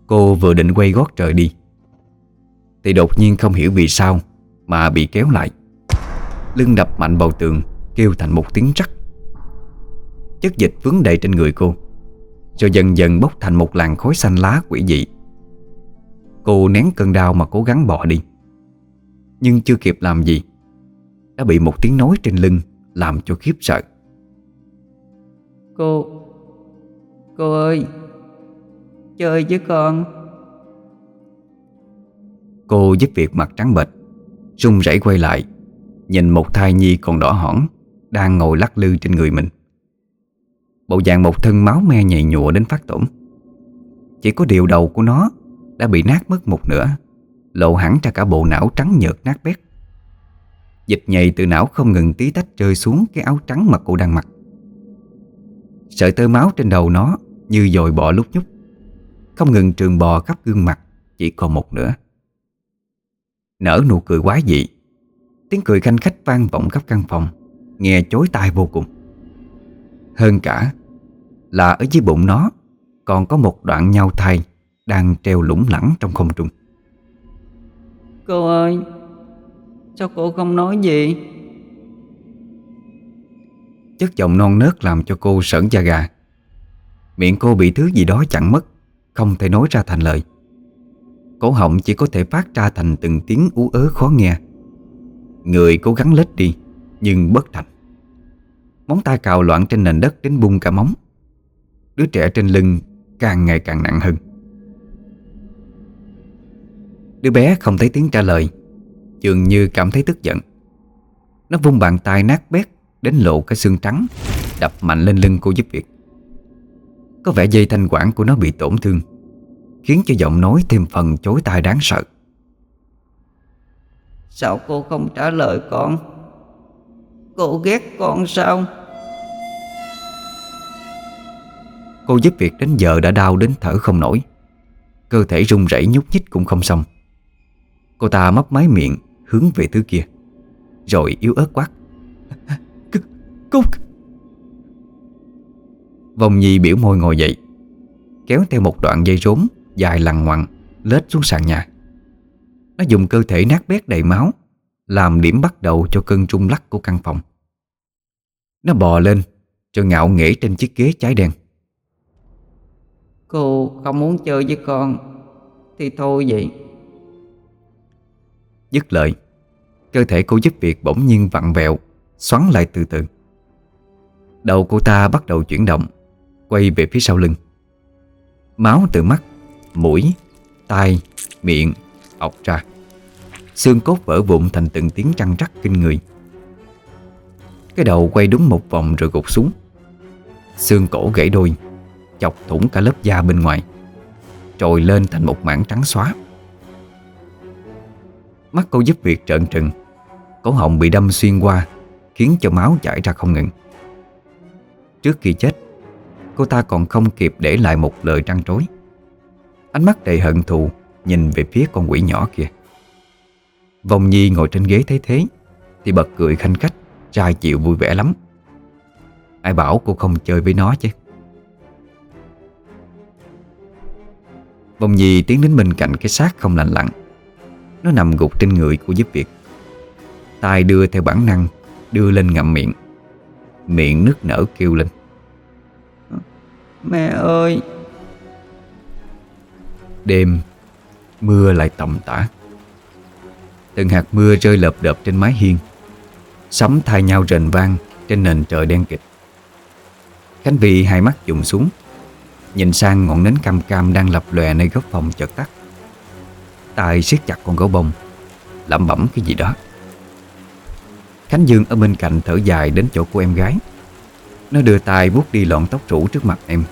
Cô vừa định quay gót trời đi Thì đột nhiên không hiểu vì sao Mà bị kéo lại. Lưng đập mạnh vào tường Kêu thành một tiếng rắc Chất dịch vướng đầy trên người cô Rồi dần dần bốc thành một làn khói xanh lá quỷ dị. Cô nén cơn đau mà cố gắng bỏ đi Nhưng chưa kịp làm gì Đã bị một tiếng nói trên lưng Làm cho khiếp sợ. Cô Cô ơi Chơi với con. Cô giúp việc mặt trắng bệch run rẩy quay lại Nhìn một thai nhi còn đỏ hỏn Đang ngồi lắc lư trên người mình. Bộ dạng một thân máu me nhầy nhụa đến phát tổn. Chỉ có điều đầu của nó Đã bị nát mất một nửa Lộ hẳn ra cả bộ não trắng nhợt nát bét Dịch nhầy từ não không ngừng tí tách rơi xuống Cái áo trắng mà cô đang mặc. Sợi tơ máu trên đầu nó Như dồi bọ lúc nhúc. Không ngừng trường bò khắp gương mặt, Chỉ còn một nữa Nở nụ cười quái dị. Tiếng cười khanh khách vang vọng khắp căn phòng, Nghe chối tai vô cùng. Hơn cả, Là ở dưới bụng nó, Còn có một đoạn nhau thai Đang treo lủng lẳng trong không trung. Cô ơi! Sao cô không nói gì. Chất giọng non nớt làm cho cô sởn da gà. Miệng cô bị thứ gì đó chặn mất, Không thể nói ra thành lời. Cổ họng chỉ có thể phát ra thành từng tiếng ú ớ khó nghe. Người cố gắng lết đi, Nhưng bất thành. Móng tay cào loạn trên nền đất đến bung cả móng. Đứa trẻ trên lưng càng ngày càng nặng hơn. Đứa bé không thấy tiếng trả lời. Dường như cảm thấy tức giận. Nó vung bàn tay nát bét Đến lộ cái xương trắng Đập mạnh lên lưng cô giúp việc. Có vẻ dây thanh quản của nó bị tổn thương Khiến cho giọng nói thêm phần chối tai đáng sợ. Sao cô không trả lời con? Cô ghét con sao? Cô giúp việc đến giờ đã đau đến thở không nổi. Cơ thể run rẩy nhúc nhích cũng không xong. Cô ta mấp máy miệng hướng về thứ kia. Rồi yếu ớt quát. Cô Vòng nhi biểu môi ngồi dậy Kéo theo một đoạn dây rốn Dài lằn ngoằn Lết xuống sàn nhà. Nó dùng cơ thể nát bét đầy máu Làm điểm bắt đầu cho cơn rung lắc của căn phòng. Nó bò lên Rồi ngạo nghễ trên chiếc ghế cháy đen Cô không muốn chơi với con Thì thôi vậy Dứt lời. Cơ thể cô giúp việc bỗng nhiên vặn vẹo Xoắn lại từ từ. Đầu cô ta bắt đầu chuyển động Quay về phía sau lưng. Máu từ mắt, mũi, tai, miệng ọc ra. Xương cốt vỡ vụn thành từng tiếng trăng rắc kinh người. Cái đầu quay đúng một vòng rồi gục xuống. Xương cổ gãy đôi Chọc thủng cả lớp da bên ngoài Trồi lên thành một mảng trắng xóa. Mắt cô giúp việc trợn trừng. Cổ họng bị đâm xuyên qua, Khiến cho máu chảy ra không ngừng. Trước khi chết, Cô ta còn không kịp để lại một lời trăn trối Ánh mắt đầy hận thù Nhìn về phía con quỷ nhỏ kia. Vòng Nhi ngồi trên ghế thấy thế, Thì bật cười khanh khách trai chịu vui vẻ lắm. Ai bảo cô không chơi với nó chứ? Vòng Nhi tiến đến bên cạnh cái xác không lành lặng. Nó nằm gục trên người của giúp việc tay đưa theo bản năng Đưa lên ngậm miệng. Miệng nức nở kêu lên. Mẹ ơi. Đêm Mưa lại tầm tã. Từng hạt mưa rơi lợp đợp trên mái hiên. Sấm thay nhau rền vang Trên nền trời đen kịch Khánh Vy hai mắt dùng xuống Nhìn sang ngọn nến cam cam Đang lập lòe nơi góc phòng chợt tắt tay siết chặt con gấu bông, lẩm bẩm cái gì đó. Khánh Dương ở bên cạnh thở dài đến chỗ của em gái. Nó đưa tay vuốt đi lọn tóc rủ trước mặt em,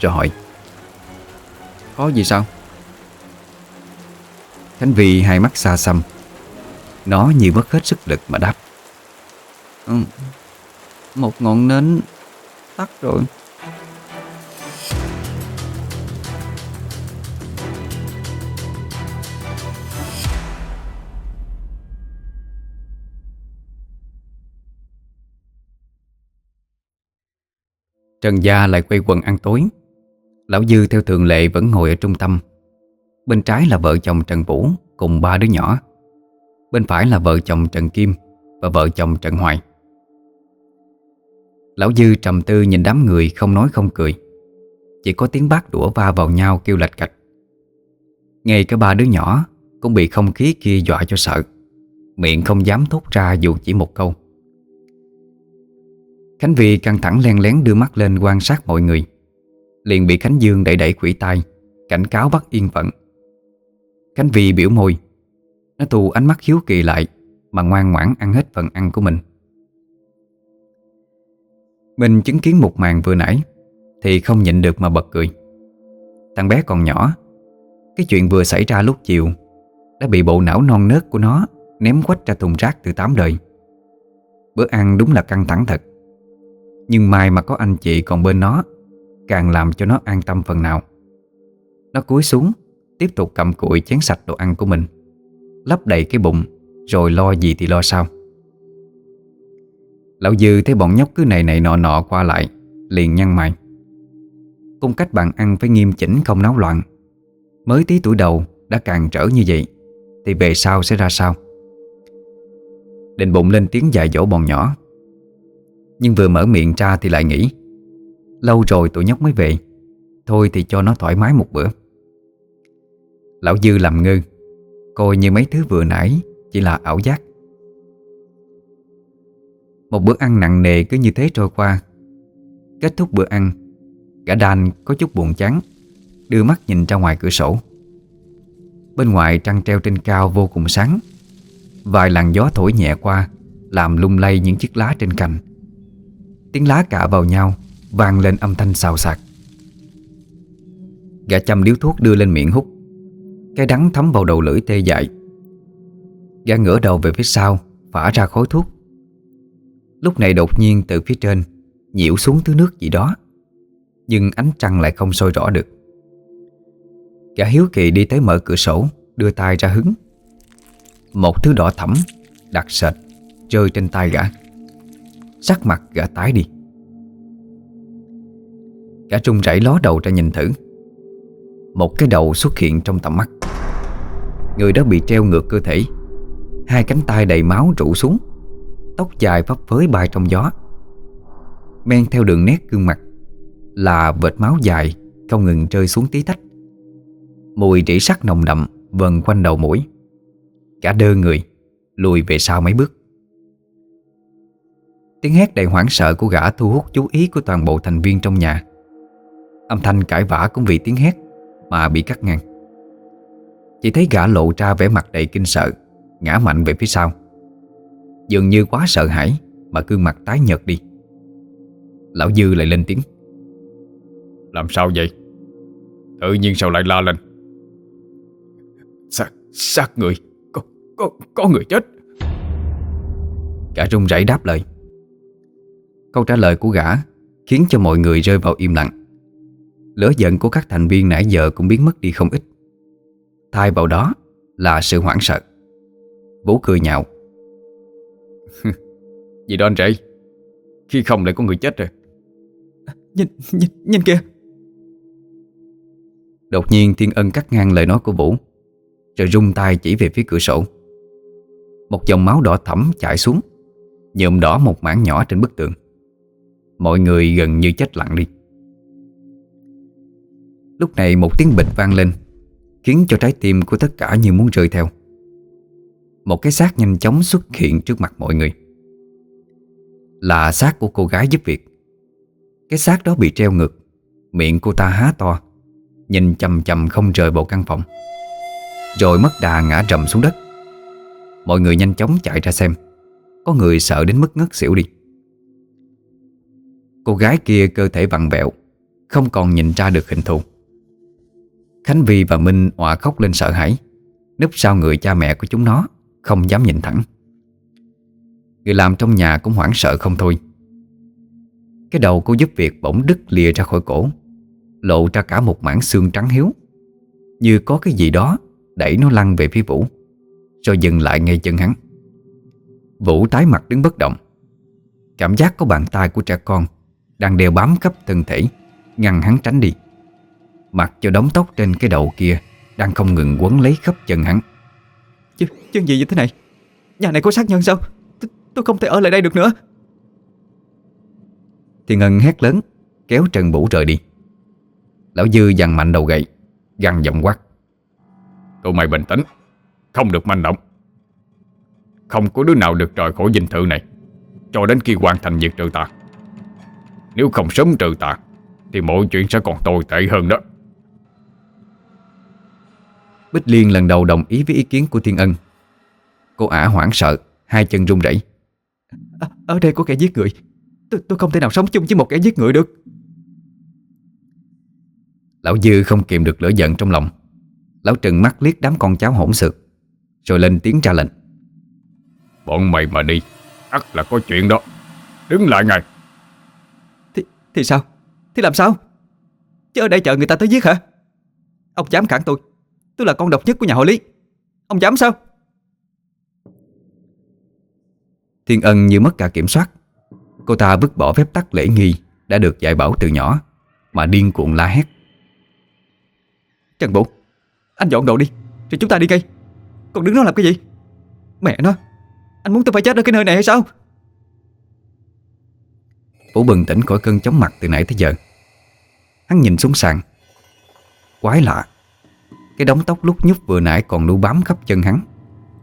Rồi hỏi, Có gì sao? Khánh Vy hai mắt xa xăm. Nó như mất hết sức lực mà đáp ừ. Một ngọn nến tắt rồi. Trần Gia lại quay quần ăn tối. Lão Dư theo thường lệ vẫn ngồi ở trung tâm. Bên trái là vợ chồng Trần Vũ Cùng ba đứa nhỏ. Bên phải là vợ chồng Trần Kim Và vợ chồng Trần Hoài. Lão Dư trầm tư nhìn đám người Không nói không cười. Chỉ có tiếng bát đũa va vào nhau kêu lạch cạch. Ngay cả ba đứa nhỏ Cũng bị không khí kia dọa cho sợ. Miệng không dám thốt ra dù chỉ một câu. Khánh Vy căng thẳng len lén đưa mắt lên quan sát mọi người. Liền bị Khánh Dương đẩy đẩy quỷ tay, Cảnh cáo bắt yên phận. Khánh Vy biểu môi. Nó tù ánh mắt hiếu kỳ lại, Mà ngoan ngoãn ăn hết phần ăn của mình. Mình chứng kiến một màn vừa nãy, Thì không nhịn được mà bật cười. Thằng bé còn nhỏ, Cái chuyện vừa xảy ra lúc chiều, Đã bị bộ não non nớt của nó Ném quách ra thùng rác từ tám đời. Bữa ăn đúng là căng thẳng thật nhưng mai mà có anh chị còn bên nó, Càng làm cho nó an tâm phần nào. Nó cúi xuống, Tiếp tục cầm cụi chén sạch đồ ăn của mình. Lấp đầy cái bụng, Rồi lo gì thì lo sao Lão Dư thấy bọn nhóc cứ này này nọ nọ qua lại, Liền nhăn mày. Cung cách bạn ăn phải nghiêm chỉnh không náo loạn. Mới tí tuổi đầu Đã càng trở như vậy, Thì về sau sẽ ra sao? Định bụng lên tiếng dạy dỗ bọn nhỏ nhưng vừa mở miệng ra thì lại nghĩ, Lâu rồi tụi nhóc mới về, Thôi thì cho nó thoải mái một bữa. Lão Dư làm ngơ, Coi như mấy thứ vừa nãy Chỉ là ảo giác. Một bữa ăn nặng nề cứ như thế trôi qua. Kết thúc bữa ăn, Gã đàn có chút buồn chán, Đưa mắt nhìn ra ngoài cửa sổ. Bên ngoài trăng treo trên cao vô cùng sáng, Vài làn gió thổi nhẹ qua, Làm lung lay những chiếc lá trên cành. Tiếng lá cạ vào nhau, vang lên âm thanh xào xạc. Gã chăm điếu thuốc đưa lên miệng hút Cái đắng thấm vào đầu lưỡi tê dại. Gã ngửa đầu về phía sau, Phả ra khói thuốc. Lúc này đột nhiên từ phía trên, Nhiễu xuống thứ nước gì đó, Nhưng ánh trăng lại không soi rõ được. Gã hiếu kỳ đi tới mở cửa sổ, Đưa tay ra hứng. Một thứ đỏ thẫm, Đặc sệt, Rơi trên tay gã. Sắc mặt gã tái đi. Gã trung rẩy ló đầu ra nhìn thử. Một cái đầu xuất hiện trong tầm mắt. Người đó bị treo ngược cơ thể. Hai cánh tay đầy máu trụ xuống. Tóc dài phấp phới bay trong gió. Men theo đường nét gương mặt. Là vệt máu dài, Không ngừng rơi xuống tí tách. Mùi rỉ sắt nồng đậm Vần quanh đầu mũi. Cả đơ người, Lùi về sau mấy bước. Tiếng hét đầy hoảng sợ của gã thu hút chú ý của toàn bộ thành viên trong nhà. Âm thanh cãi vã cũng vì tiếng hét Mà bị cắt ngang. Chỉ thấy gã lộ ra vẻ mặt đầy kinh sợ Ngã mạnh về phía sau. Dường như quá sợ hãi Mà gương mặt tái nhợt đi. Lão Dư lại lên tiếng. Làm sao vậy? Tự nhiên sao lại la lên? Sát, sát người Có, có, có người chết. Gã run rẩy đáp lời Câu trả lời của gã Khiến cho mọi người rơi vào im lặng. Lửa giận của các thành viên nãy giờ Cũng biến mất đi không ít. Thay vào đó là sự hoảng sợ. Vũ cười nhạo. Gì đó anh rể? Khi không lại có người chết rồi. Nhìn, nhìn, nhìn kìa. Đột nhiên Thiên Ân cắt ngang lời nói của Vũ Rồi rung tay chỉ về phía cửa sổ. Một dòng máu đỏ thẫm chảy xuống Nhuộm đỏ một mảng nhỏ trên bức tường Mọi người gần như chết lặng đi. Lúc này một tiếng bịch vang lên Khiến cho trái tim của tất cả như muốn rơi theo. Một cái xác nhanh chóng xuất hiện trước mặt mọi người. Là xác của cô gái giúp việc. Cái xác đó bị treo ngược, Miệng cô ta há to Nhìn chầm chầm không rời bộ căn phòng. Rồi mất đà ngã rầm xuống đất. Mọi người nhanh chóng chạy ra xem Có người sợ đến mức ngất xỉu đi. Cô gái kia cơ thể vặn vẹo, Không còn nhìn ra được hình thù. Khánh Vi và Minh òa khóc lên sợ hãi. Núp sau người cha mẹ của chúng nó Không dám nhìn thẳng. Người làm trong nhà cũng hoảng sợ không thôi. Cái đầu cô giúp việc bỗng đứt lìa ra khỏi cổ, Lộ ra cả một mảng xương trắng hiếu. Như có cái gì đó Đẩy nó lăn về phía Vũ, Rồi dừng lại ngay chân hắn. Vũ tái mặt đứng bất động. Cảm giác có bàn tay của trẻ con đang đeo bám khắp thân thể Ngăn hắn tránh đi. Mặc cho đống tóc trên cái đầu kia Đang không ngừng quấn lấy khắp chân hắn. Chứ, chuyện gì vậy thế này? Nhà này có sát nhân sao? T Tôi không thể ở lại đây được nữa. Thì Ngân hét lớn Kéo Trần Vũ rời đi. Lão Dư dằn mạnh đầu gậy Găng giọng quát. Tụi mày bình tĩnh Không được manh động. Không có đứa nào được rời khỏi dinh thự này Cho đến khi hoàn thành việc trừ tà Nếu không sớm trừ tà Thì mọi chuyện sẽ còn tồi tệ hơn đó. Bích Liên lần đầu đồng ý với ý kiến của Thiên Ân. Cô ả hoảng sợ Hai chân run rẩy. À, Ở đây có kẻ giết người. Tôi, tôi không thể nào sống chung với một kẻ giết người được. Lão Dư không kiềm được lửa giận trong lòng. Lão trừng mắt liếc đám con cháu hỗn xược Rồi lên tiếng ra lệnh. Bọn mày mà đi ắt là có chuyện đó. Đứng lại ngay Thì, sao? Thì làm sao? Chứ ở đây chờ người ta tới giết hả? Ông dám cản tôi. Tôi là con độc nhất của nhà họ Lý. Ông dám sao? Thiên Ân như mất cả kiểm soát. Cô ta vứt bỏ phép tắc lễ nghi Đã được dạy bảo từ nhỏ Mà điên cuồng la hét. Trần Vũ Anh dọn đồ đi Rồi chúng ta đi ngay. Còn đứng đó làm cái gì? Mẹ nó Anh muốn tôi phải chết ở cái nơi này hay sao Vũ bừng tỉnh khỏi cơn chóng mặt từ nãy tới giờ. Hắn nhìn xuống sàn. Quái lạ. Cái đống tóc lúc nhúc vừa nãy còn lưu bám khắp chân hắn.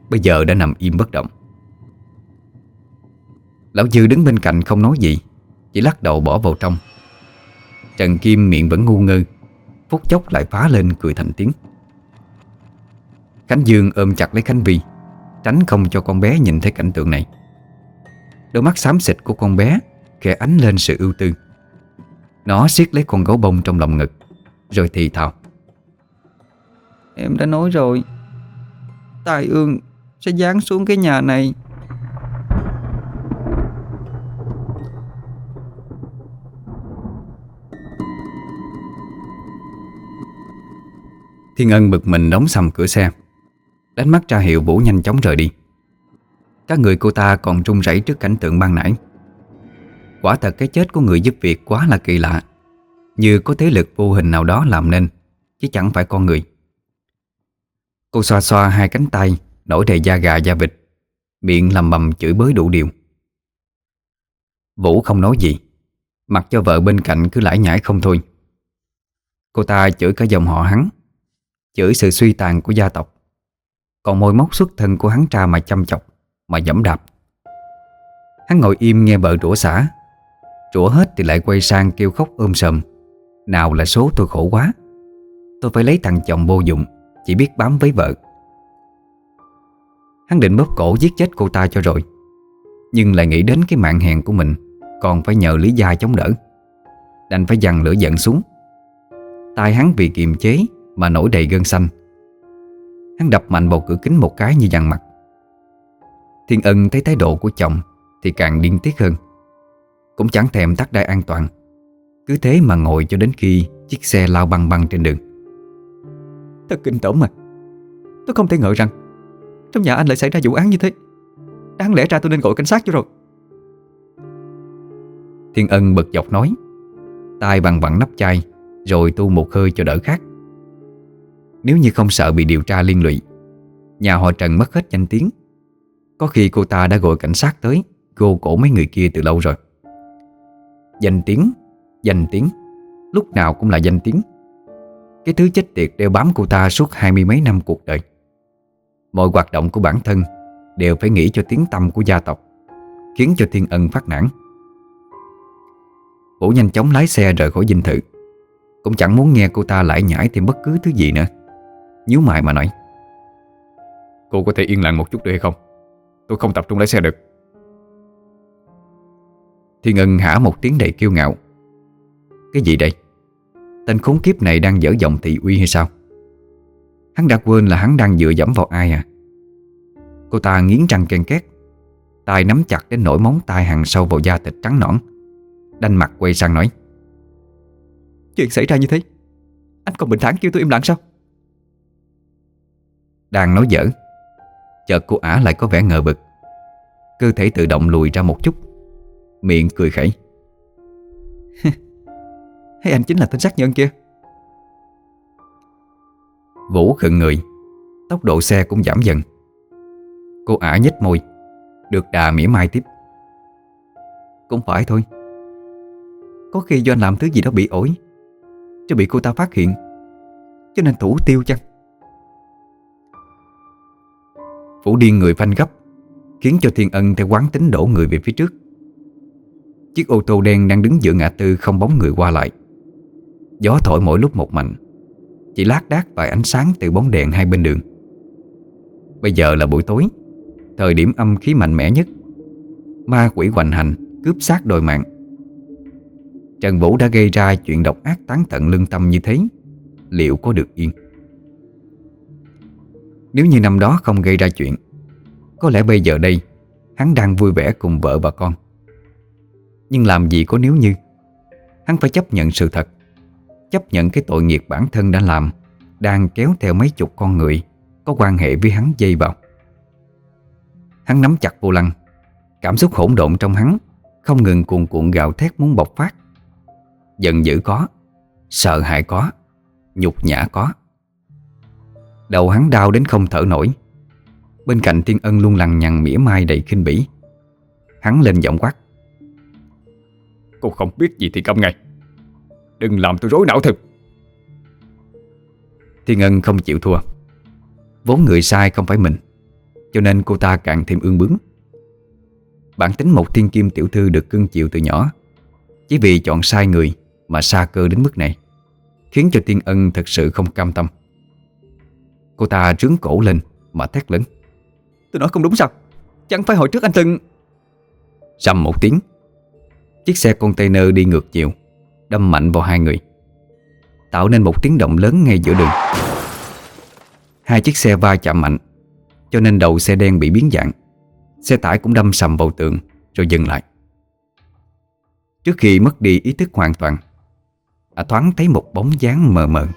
Bây giờ đã nằm im bất động. Lão Dư đứng bên cạnh không nói gì, Chỉ lắc đầu bỏ vào trong. Trần Kim miệng vẫn ngu ngơ, Phút chốc lại phá lên cười thành tiếng. Khánh Dương ôm chặt lấy Khánh Vi, Tránh không cho con bé nhìn thấy cảnh tượng này. Đôi mắt xám xịt của con bé Khẽ ánh lên sự ưu tư. Nó siết lấy con gấu bông trong lòng ngực Rồi thì thào. Em đã nói rồi Tai ương sẽ giáng xuống cái nhà này. Thiên Ân bực mình đóng sầm cửa xe Đánh mắt ra hiệu Vũ nhanh chóng rời đi. Các người cô ta còn run rẩy trước cảnh tượng ban nãy Quả thật cái chết của người giúp việc quá là kỳ lạ. Như có thế lực vô hình nào đó làm nên, Chứ chẳng phải con người. Cô xoa xoa hai cánh tay Nổi đầy da gà da vịt, Miệng lầm bầm chửi bới đủ điều. Vũ không nói gì, Mặc cho vợ bên cạnh cứ lải nhải không thôi. Cô ta chửi cả dòng họ hắn, Chửi sự suy tàn của gia tộc. Còn môi móc xuất thân của hắn ra mà chăm chọc, Mà dẫm đạp. Hắn ngồi im nghe vợ rủa xả Rủa hết thì lại quay sang kêu khóc ôm sầm. Nào là số tôi khổ quá. Tôi phải lấy thằng chồng vô dụng, Chỉ biết bám với vợ. Hắn định bóp cổ giết chết cô ta cho rồi. Nhưng lại nghĩ đến cái mạng hèn của mình, Còn phải nhờ Lý Gia chống đỡ. Đành phải dằn lửa giận xuống. Tay hắn vì kiềm chế Mà nổi đầy gân xanh. Hắn đập mạnh vào cửa kính một cái như dằn mặt. Thiên ân thấy thái độ của chồng Thì càng điên tiết hơn. Cũng chẳng thèm tắt đai an toàn. Cứ thế mà ngồi cho đến khi Chiếc xe lao băng băng trên đường. Thật kinh tởm mà. Tôi không thể ngờ rằng Trong nhà anh lại xảy ra vụ án như thế. Đáng lẽ ra tôi nên gọi cảnh sát cho rồi. Thiên ân bật dọc nói tay bằng vặn nắp chai Rồi tu một hơi cho đỡ khát. Nếu như không sợ bị điều tra liên lụy Nhà họ Trần mất hết danh tiếng. Có khi cô ta đã gọi cảnh sát tới Gô cổ mấy người kia từ lâu rồi Danh tiếng Danh tiếng. Lúc nào cũng là danh tiếng. Cái thứ chết tiệt đeo bám cô ta suốt hai mươi mấy năm cuộc đời. Mọi hoạt động của bản thân Đều phải nghĩ cho tiếng tâm của gia tộc, Khiến cho thiên ân phát nản. Vũ nhanh chóng lái xe rời khỏi dinh thự. Cũng chẳng muốn nghe cô ta lại nhảy thêm bất cứ thứ gì nữa. Nhíu mày mà nói, Cô có thể yên lặng một chút được hay không? Tôi không tập trung lái xe được thì ngân hả một tiếng đầy kiêu ngạo. Cái gì đây? Tên khốn kiếp này đang dở giọng thị uy hay sao? Hắn đã quên là hắn đang dựa dẫm vào ai à? Cô ta nghiến răng ken két. Tay nắm chặt đến nỗi móng tay hàng sâu vào da thịt trắng nõn. Đanh mặt quay sang nói, Chuyện xảy ra như thế? Anh còn bình thản kêu tôi im lặng sao? Đang nói dở, Chợt cô ả lại có vẻ ngờ bực Cơ thể tự động lùi ra một chút. Miệng cười khẩy. Hay anh chính là tên sát nhân kia? Vũ khựng người. Tốc độ xe cũng giảm dần. Cô ả nhếch môi Được đà mỉa mai tiếp. Cũng phải thôi. Có khi do anh làm thứ gì đó bị ổi Cho bị cô ta phát hiện Cho nên thủ tiêu chăng? Vũ điên người phanh gấp Khiến cho Thiên Ân theo quán tính đổ người về phía trước Chiếc ô tô đen đang đứng giữa ngã tư không bóng người qua lại. Gió thổi mỗi lúc một mạnh. Chỉ lát đác vài ánh sáng từ bóng đèn hai bên đường. Bây giờ là buổi tối, Thời điểm âm khí mạnh mẽ nhất. Ma quỷ hoành hành, Cướp xác đồi mạng. Trần Vũ đã gây ra chuyện độc ác tán tận lương tâm như thế. Liệu có được yên? Nếu như năm đó không gây ra chuyện, Có lẽ bây giờ đây, Hắn đang vui vẻ cùng vợ và con. Nhưng làm gì có nếu như? Hắn phải chấp nhận sự thật. Chấp nhận cái tội nghiệp bản thân đã làm, Đang kéo theo mấy chục con người, Có quan hệ với hắn dây vào. Hắn nắm chặt vô lăng. Cảm xúc hỗn độn trong hắn, Không ngừng cuồn cuộn gào thét muốn bộc phát. Giận dữ có, Sợ hãi có, Nhục nhã có. Đầu hắn đau đến không thở nổi. Bên cạnh Tiên Ân luôn lằng nhằng mỉa mai đầy khinh bỉ. Hắn lên giọng quát. Cô không biết gì thì câm ngay. Đừng làm tôi rối não thật Thiên Ân không chịu thua. Vốn người sai không phải mình Cho nên cô ta càng thêm ương bướng. Bản tính một thiên kim tiểu thư được cưng chịu từ nhỏ Chỉ vì chọn sai người Mà xa cơ đến mức này Khiến cho tiên ân thật sự không cam tâm. Cô ta trướng cổ lên Mà thét lớn. Tôi nói không đúng sao? Chẳng phải hồi trước anh từng Rầm một tiếng Chiếc xe container đi ngược chiều Đâm mạnh vào hai người Tạo nên một tiếng động lớn ngay giữa đường. Hai chiếc xe va chạm mạnh Cho nên đầu xe đen bị biến dạng. Xe tải cũng đâm sầm vào tường Rồi dừng lại. Trước khi mất đi ý thức hoàn toàn à, thoáng thấy một bóng dáng mờ mờ.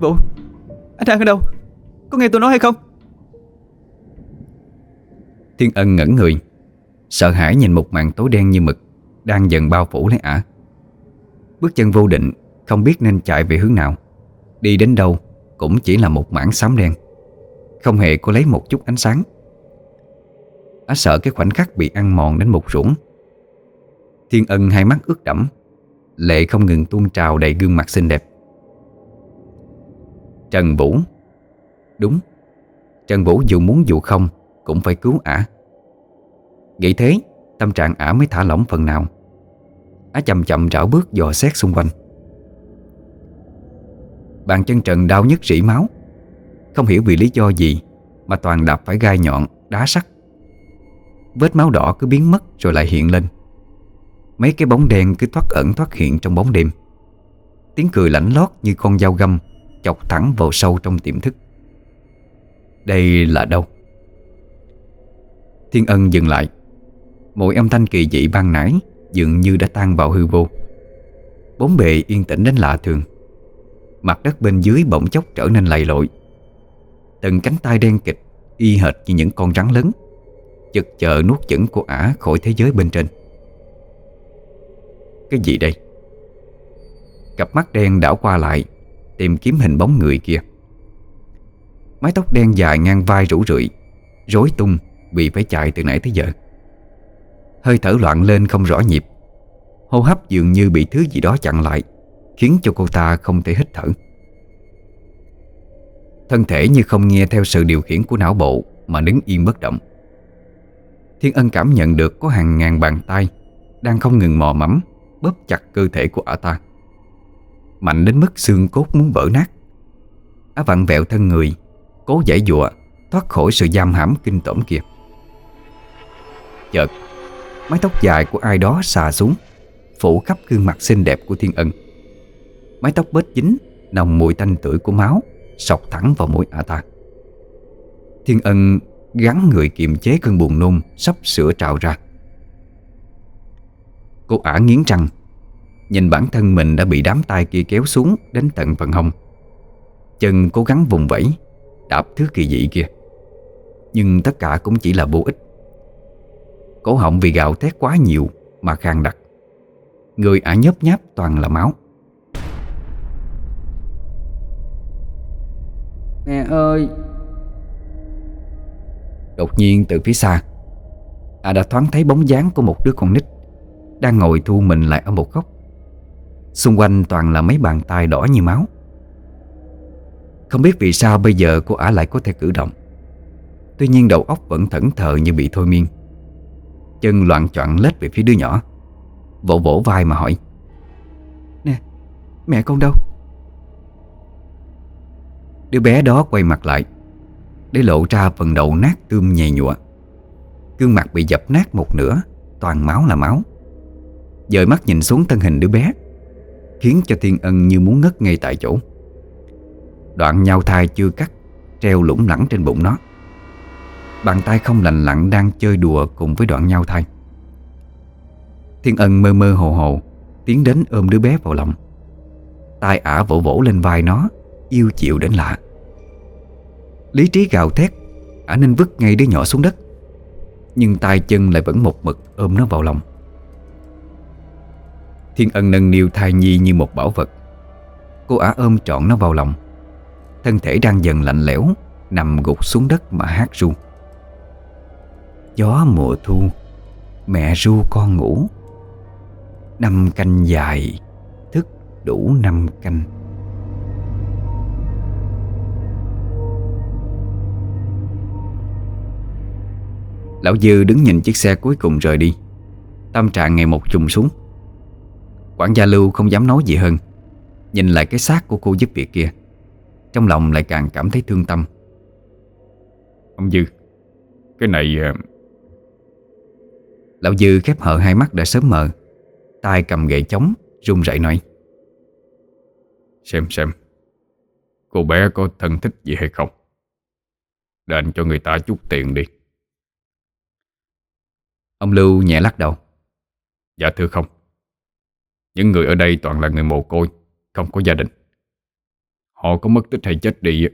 Vũ anh đang ở đâu? Có nghe tôi nói hay không? Thiên ân ngẩn người, Sợ hãi nhìn một màn tối đen như mực Đang dần bao phủ lấy ả. Bước chân vô định, Không biết nên chạy về hướng nào. Đi đến đâu cũng chỉ là một mảng xám đen, Không hề có lấy một chút ánh sáng. Ả sợ cái khoảnh khắc bị ăn mòn đến một ruỗng Thiên ân hai mắt ướt đẫm, Lệ không ngừng tuôn trào đầy gương mặt xinh đẹp. Trần Vũ. Đúng Trần Vũ dù muốn dù không Cũng phải cứu ả. Nghĩ thế Tâm trạng ả mới thả lỏng phần nào. Á chậm chậm rảo bước dò xét xung quanh. Bàn chân Trần đau nhức rỉ máu. Không hiểu vì lý do gì Mà toàn đạp phải gai nhọn, đá sắt. Vết máu đỏ cứ biến mất rồi lại hiện lên. Mấy cái bóng đen cứ thoát ẩn thoát hiện trong bóng đêm. Tiếng cười lảnh lót như con dao găm Chọc thẳng vào sâu trong tiềm thức. Đây là đâu? Thiên ân dừng lại. Mỗi âm thanh kỳ dị ban nãy Dường như đã tan vào hư vô. Bốn bề yên tĩnh đến lạ thường. Mặt đất bên dưới bỗng chốc trở nên lầy lội. Từng cánh tay đen kịch, Y hệt như những con rắn lớn, Chực chờ nuốt chửng của ả khỏi thế giới bên trên. Cái gì đây? Cặp mắt đen đảo qua lại Tìm kiếm hình bóng người kia. Mái tóc đen dài ngang vai rủ rượi, Rối tung vì phải chạy từ nãy tới giờ. Hơi thở loạn lên không rõ nhịp. Hô hấp dường như bị thứ gì đó chặn lại, Khiến cho cô ta không thể hít thở. Thân thể như không nghe theo sự điều khiển của não bộ Mà đứng yên bất động. Thiên Ân cảm nhận được có hàng ngàn bàn tay Đang không ngừng mò mẫm, Bóp chặt cơ thể của ả ta. Mạnh đến mức xương cốt muốn vỡ nát. Á vặn vẹo thân người, Cố giải dụa Thoát khỏi sự giam hãm kinh tởm kia. Chợt, Mái tóc dài của ai đó xà xuống, Phủ khắp gương mặt xinh đẹp của Thiên Ân. Mái tóc bết dính, Nồng mùi tanh tưởi của máu, Sọc thẳng vào mũi ả ta Thiên Ân gắn người kiềm chế cơn buồn nôn Sắp sửa trào ra. Cô ả nghiến răng Nhìn bản thân mình đã bị đám tay kia kéo xuống Đến tận phần hông. Chân cố gắng vùng vẫy Đạp thứ kỳ dị kia. Nhưng tất cả cũng chỉ là vô ích. Cổ họng vì gạo thét quá nhiều Mà khang đặc. Người ả nhấp nháp toàn là máu. Mẹ ơi! Đột nhiên từ phía xa Ả đã thoáng thấy bóng dáng của một đứa con nít Đang ngồi thu mình lại ở một góc Xung quanh toàn là mấy bàn tay đỏ như máu. Không biết vì sao bây giờ cô ả lại có thể cử động. Tuy nhiên đầu óc vẫn thẫn thờ như bị thôi miên. Chân loạn choạng lết về phía đứa nhỏ. Vỗ vỗ vai mà hỏi. Nè Mẹ con đâu? Đứa bé đó quay mặt lại Để lộ ra phần đầu nát tươm nhầy nhụa. Gương mặt bị dập nát một nửa Toàn máu là máu. Dời mắt nhìn xuống thân hình đứa bé Khiến cho Thiên Ân như muốn ngất ngay tại chỗ. Đoạn nhau thai chưa cắt, Treo lủng lẳng trên bụng nó. Bàn tay không lành lặn đang chơi đùa cùng với đoạn nhau thai. Thiên Ân mơ mơ hồ hồ, Tiến đến ôm đứa bé vào lòng. Tay ả vỗ vỗ lên vai nó, Yêu chịu đến lạ. Lý trí gào thét, Ả nên vứt ngay đứa nhỏ xuống đất. Nhưng tay chân lại vẫn một mực ôm nó vào lòng. Thiên Ân nâng niu thai nhi như một bảo vật. Cô ả ôm trọn nó vào lòng. Thân thể đang dần lạnh lẽo, Nằm gục xuống đất mà hát ru. Gió mùa thu, Mẹ ru con ngủ. Năm canh dài, Thức đủ năm canh. Lão Dư đứng nhìn chiếc xe cuối cùng rời đi. Tâm trạng ngày một trùng xuống. Quản gia Lưu không dám nói gì hơn. Nhìn lại cái xác của cô giúp việc kia Trong lòng lại càng cảm thấy thương tâm. Ông Dư Cái này à, Lão Dư khép hờ hai mắt đã sớm mờ tay cầm gậy chống run rẩy nói. Xem xem Cô bé có thân thích gì hay không? Đền cho người ta chút tiền đi. Ông Lưu nhẹ lắc đầu. Dạ thưa không Những người ở đây toàn là người mồ côi Không có gia đình. Họ có mất tích hay chết đi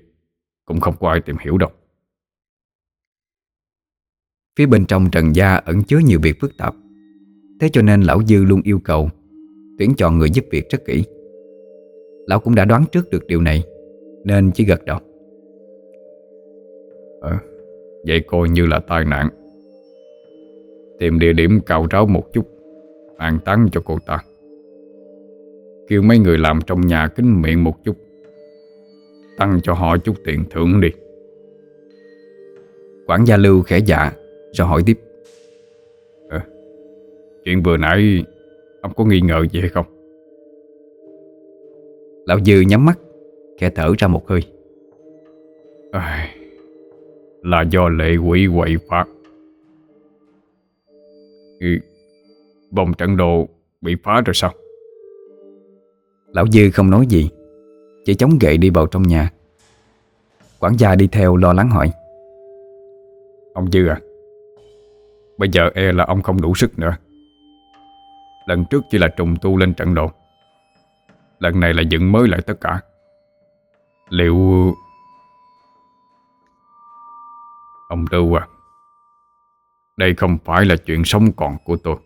Cũng không có ai tìm hiểu đâu. Phía bên trong trần gia ẩn chứa nhiều việc phức tạp. Thế cho nên lão Dư luôn yêu cầu Tuyển chọn người giúp việc rất kỹ. Lão cũng đã đoán trước được điều này Nên chỉ gật đầu. À, Vậy coi như là tai nạn. Tìm địa điểm cao ráo một chút An táng cho cô ta Kêu mấy người làm trong nhà kính miệng một chút. Tăng cho họ chút tiền thưởng đi. Quản gia Lưu khẽ dạ Rồi hỏi tiếp. À, Chuyện vừa nãy Ông có nghi ngờ gì hay không? Lão Dư nhắm mắt Khẽ thở ra một hơi. À, Là do lệ quỷ quậy phạt ừ, Vòng trận đồ bị phá rồi sao Lão Dư không nói gì, Chỉ chống gậy đi vào trong nhà. Quản gia đi theo lo lắng hỏi. Ông Dư à Bây giờ e là ông không đủ sức nữa. Lần trước chỉ là trùng tu lên trận đồ, Lần này là dựng mới lại tất cả. Liệu Ông Lưu à Đây không phải là chuyện sống còn của tôi.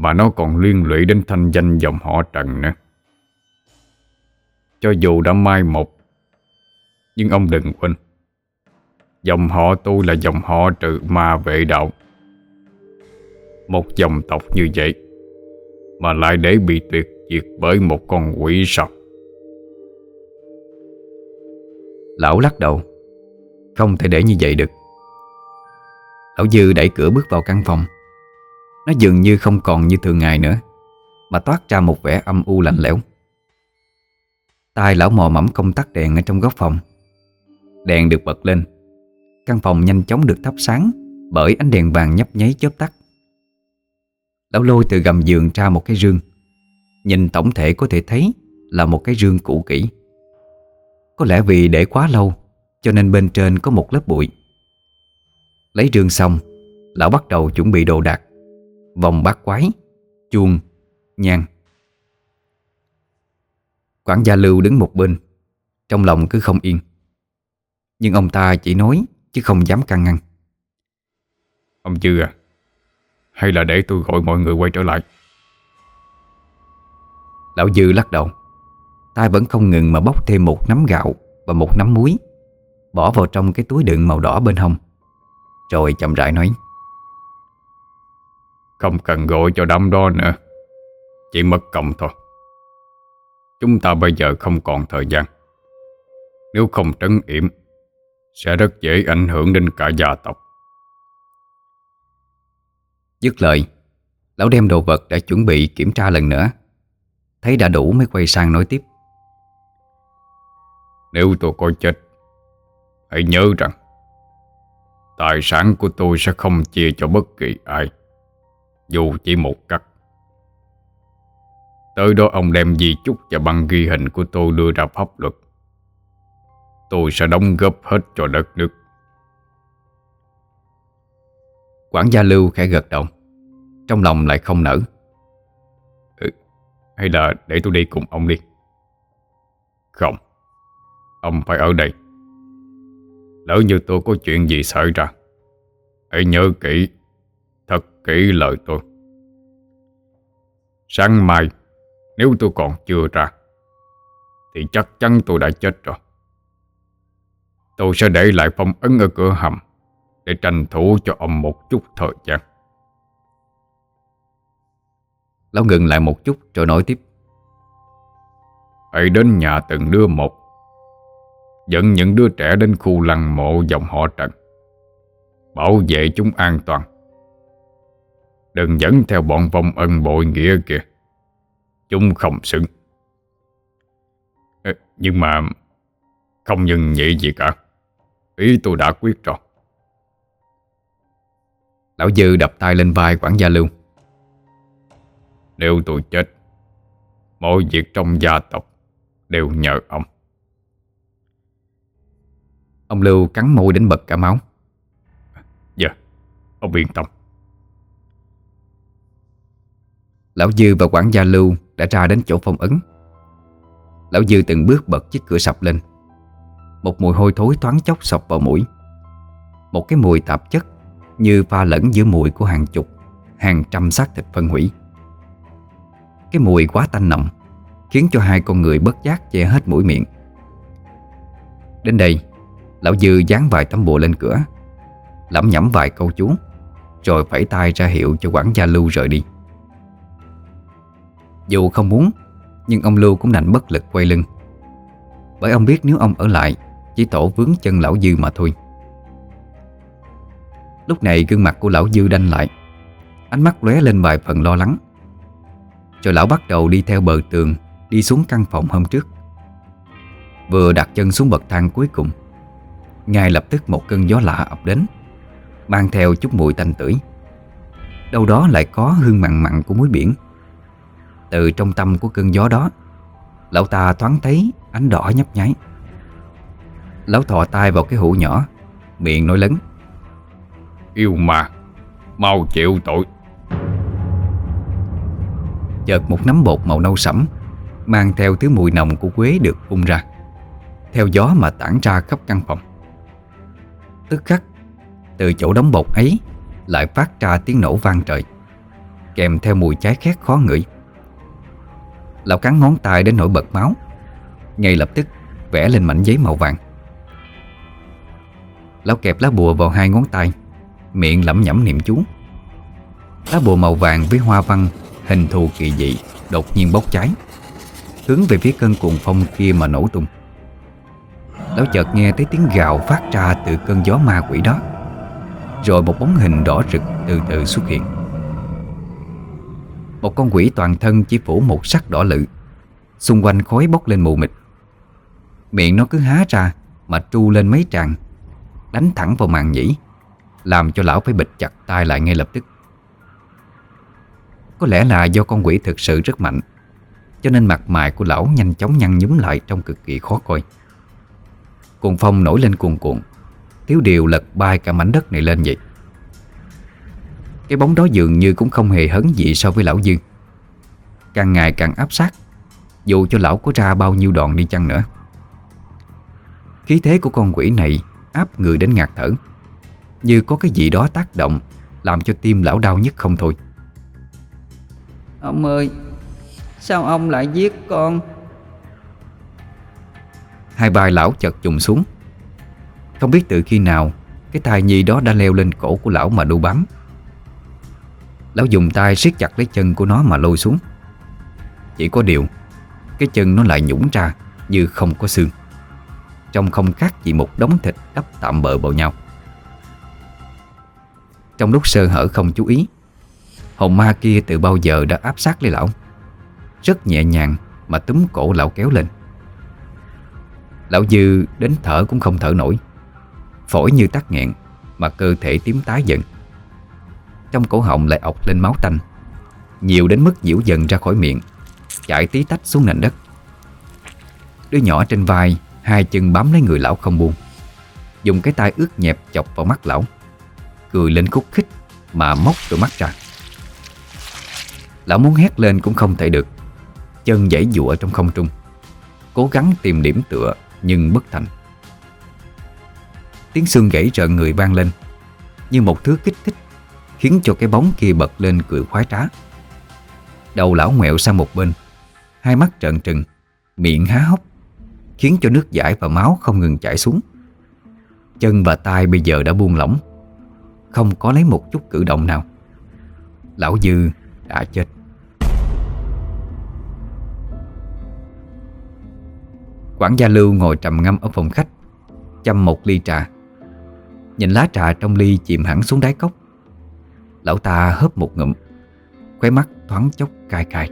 Mà nó còn liên lụy đến thanh danh dòng họ Trần nữa. Cho dù đã mai một, Nhưng ông đừng quên. Dòng họ tôi là dòng họ trừ ma vệ đạo. Một dòng tộc như vậy, Mà lại để bị tuyệt diệt bởi một con quỷ sao Lão lắc đầu. Không thể để như vậy được. Lão Dư đẩy cửa bước vào căn phòng. Nó dường như không còn như thường ngày nữa, Mà toát ra một vẻ âm u lạnh lẽo. Tai lão mò mẫm công tắc đèn ở trong góc phòng. Đèn được bật lên. Căn phòng nhanh chóng được thắp sáng Bởi ánh đèn vàng nhấp nháy chớp tắt. Lão lôi từ gầm giường ra một cái rương, Nhìn tổng thể có thể thấy Là một cái rương cũ kỹ. Có lẽ vì để quá lâu, Cho nên bên trên có một lớp bụi. Lấy rương xong, Lão bắt đầu chuẩn bị đồ đạc. Vòng bát quái Chuông Nhang. Quản gia Lưu đứng một bên Trong lòng cứ không yên. Nhưng ông ta chỉ nói Chứ không dám can ngăn. Ông Dư à Hay là để tôi gọi mọi người quay trở lại? Lão Dư lắc đầu. Tay vẫn không ngừng mà bóc thêm một nắm gạo Và một nắm muối Bỏ vào trong cái túi đựng màu đỏ bên hông. Rồi chậm rãi nói Không cần gọi cho đám đó nữa. Chỉ mất công thôi. Chúng ta bây giờ không còn thời gian. Nếu không trấn yểm Sẽ rất dễ ảnh hưởng đến cả gia tộc. Dứt lời Lão đem đồ vật đã chuẩn bị kiểm tra lần nữa. Thấy đã đủ mới quay sang nói tiếp. Nếu tôi có chết Hãy nhớ rằng Tài sản của tôi sẽ không chia cho bất kỳ ai Dù chỉ một cắt Tới đó ông đem di chúc và băng ghi hình của tôi đưa ra pháp luật. Tôi sẽ đóng góp hết cho đất nước. Quản gia Lưu khẽ gật đầu. Trong lòng lại không nở ừ, Hay là để tôi đi cùng ông đi. Không Ông phải ở đây. Lỡ như tôi có chuyện gì xảy ra Hãy nhớ kỹ kỹ lời tôi. Sáng mai Nếu tôi còn chưa ra Thì chắc chắn tôi đã chết rồi. Tôi sẽ để lại phong ấn ở cửa hầm Để tranh thủ cho ông một chút thời gian. Lão ngừng lại một chút rồi nói tiếp. Hãy đến nhà từng đứa một Dẫn những đứa trẻ đến khu lăng mộ dòng họ Trần Bảo vệ chúng an toàn Đừng dẫn theo bọn vong ân bội nghĩa kìa. Chúng không xứng. Nhưng mà Không nhân nhị gì cả. Ý tôi đã quyết rồi. Lão Dư đập tay lên vai quản gia Lưu. Nếu tôi chết, Mọi việc trong gia tộc Đều nhờ ông. Ông Lưu cắn môi đến bật cả máu. Dạ Ông yên tâm. Lão Dư và quản gia Lưu đã ra đến chỗ phong ấn. Lão Dư từng bước bật chiếc cửa sập lên. Một mùi hôi thối thoáng chốc sọc vào mũi. Một cái mùi tạp chất Như pha lẫn giữa mùi của hàng chục, Hàng trăm xác thịt phân hủy. Cái mùi quá tanh nồng, Khiến cho hai con người bất giác che hết mũi miệng. Đến đây, Lão Dư dán vài tấm bùa lên cửa, Lẩm nhẩm vài câu chú, Rồi phẩy tay ra hiệu cho quản gia Lưu rời đi. Dù không muốn, Nhưng ông Lưu cũng đành bất lực quay lưng. Bởi ông biết nếu ông ở lại, Chỉ tổ vướng chân lão Dư mà thôi. Lúc này gương mặt của lão Dư đanh lại, Ánh mắt lóe lên vài phần lo lắng. Rồi lão bắt đầu đi theo bờ tường, Đi xuống căn phòng hôm trước. Vừa đặt chân xuống bậc thang cuối cùng, ngay lập tức một cơn gió lạ ập đến, Mang theo chút mùi tanh tưởi. Đâu đó lại có hương mặn mặn của muối biển. Từ trong tâm của cơn gió đó. Lão ta thoáng thấy ánh đỏ nhấp nháy. Lão thò tay vào cái hũ nhỏ Miệng nói lớn. Yêu mà Mau chịu tội. Chợt một nắm bột màu nâu sẫm Mang theo thứ mùi nồng của quế được phun ra Theo gió mà tản ra khắp căn phòng. Tức khắc Từ chỗ đóng bột ấy Lại phát ra tiếng nổ vang trời Kèm theo mùi cháy khét khó ngửi Lão cắn ngón tay đến nổi bật máu. Ngay lập tức, vẽ lên mảnh giấy màu vàng. Lão kẹp lá bùa vào hai ngón tay, Miệng lẩm nhẩm niệm chú. Lá bùa màu vàng với hoa văn Hình thù kỳ dị Đột nhiên bốc cháy, Hướng về phía cơn cuồng phong kia mà nổ tung. Lão chợt nghe thấy tiếng gào phát ra từ cơn gió ma quỷ đó, Rồi một bóng hình đỏ rực từ từ xuất hiện. Một con quỷ toàn thân chỉ phủ một sắc đỏ lự. Xung quanh khói bốc lên mù mịt. Miệng nó cứ há ra Mà tru lên mấy tràng, Đánh thẳng vào màn nhĩ, Làm cho lão phải bịch chặt tay lại ngay lập tức. Có lẽ là do con quỷ thực sự rất mạnh, Cho nên mặt mày của lão nhanh chóng nhăn nhúm lại Trong cực kỳ khó coi. Cuồng phong nổi lên cuồn cuộn, Thiếu điều lật bay cả mảnh đất này lên vậy. Cái bóng đó dường như cũng không hề hấn gì so với lão Dương. Càng ngày càng áp sát Dù cho lão có ra bao nhiêu đòn đi chăng nữa. Khí thế của con quỷ này áp người đến ngạt thở Như có cái gì đó tác động Làm cho tim lão đau nhất không thôi. Ông ơi Sao ông lại giết con? Hai vai lão chợt trùng xuống. Không biết từ khi nào Cái thai nhi đó đã leo lên cổ của lão mà đu bám Lão dùng tay siết chặt lấy chân của nó mà lôi xuống. Chỉ có điều, Cái chân nó lại nhũng ra Như không có xương. Trông không khác gì một đống thịt đắp tạm bờ vào nhau. Trong lúc sơ hở không chú ý, Hồn ma kia từ bao giờ đã áp sát lấy lão? Rất nhẹ nhàng mà túm cổ lão kéo lên. Lão Dư đến thở cũng không thở nổi. Phổi như tắc nghẹn Mà cơ thể tím tái dần. Trong cổ họng lại ọc lên máu tanh. Nhiều đến mức nhiễu dần ra khỏi miệng Chạy tí tách xuống nền đất. Đứa nhỏ trên vai, Hai chân bám lấy người lão không buông. Dùng cái tay ướt nhẹp chọc vào mắt lão. Cười lên khúc khích Mà móc đôi mắt ra. Lão muốn hét lên cũng không thể được. Chân dãy dụa trong không trung. Cố gắng tìm điểm tựa, nhưng bất thành. Tiếng xương gãy rợn người vang lên, Như một thứ kích thích. Khiến cho cái bóng kia bật lên cười khoái trá. Đầu lão ngoẹo sang một bên, Hai mắt trợn trừng, Miệng há hốc, Khiến cho nước giải và máu không ngừng chảy xuống. Chân và tay bây giờ đã buông lỏng, Không có lấy một chút cử động nào. Lão Dư đã chết. Quản gia Lưu ngồi trầm ngâm ở phòng khách Chăm một ly trà. Nhìn lá trà trong ly chìm hẳn xuống đáy cốc. Lão ta hớp một ngụm Khóe mắt thoáng chốc cay cay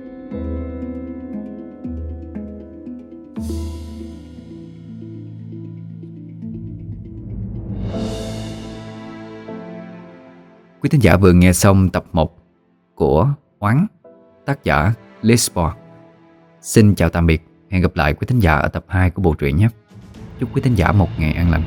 Quý thính giả vừa nghe xong tập 1 của Oán, tác giả Lisbon. Xin chào tạm biệt, hẹn gặp lại quý thính giả ở tập 2 của bộ truyện nhé. Chúc quý thính giả một ngày an lành.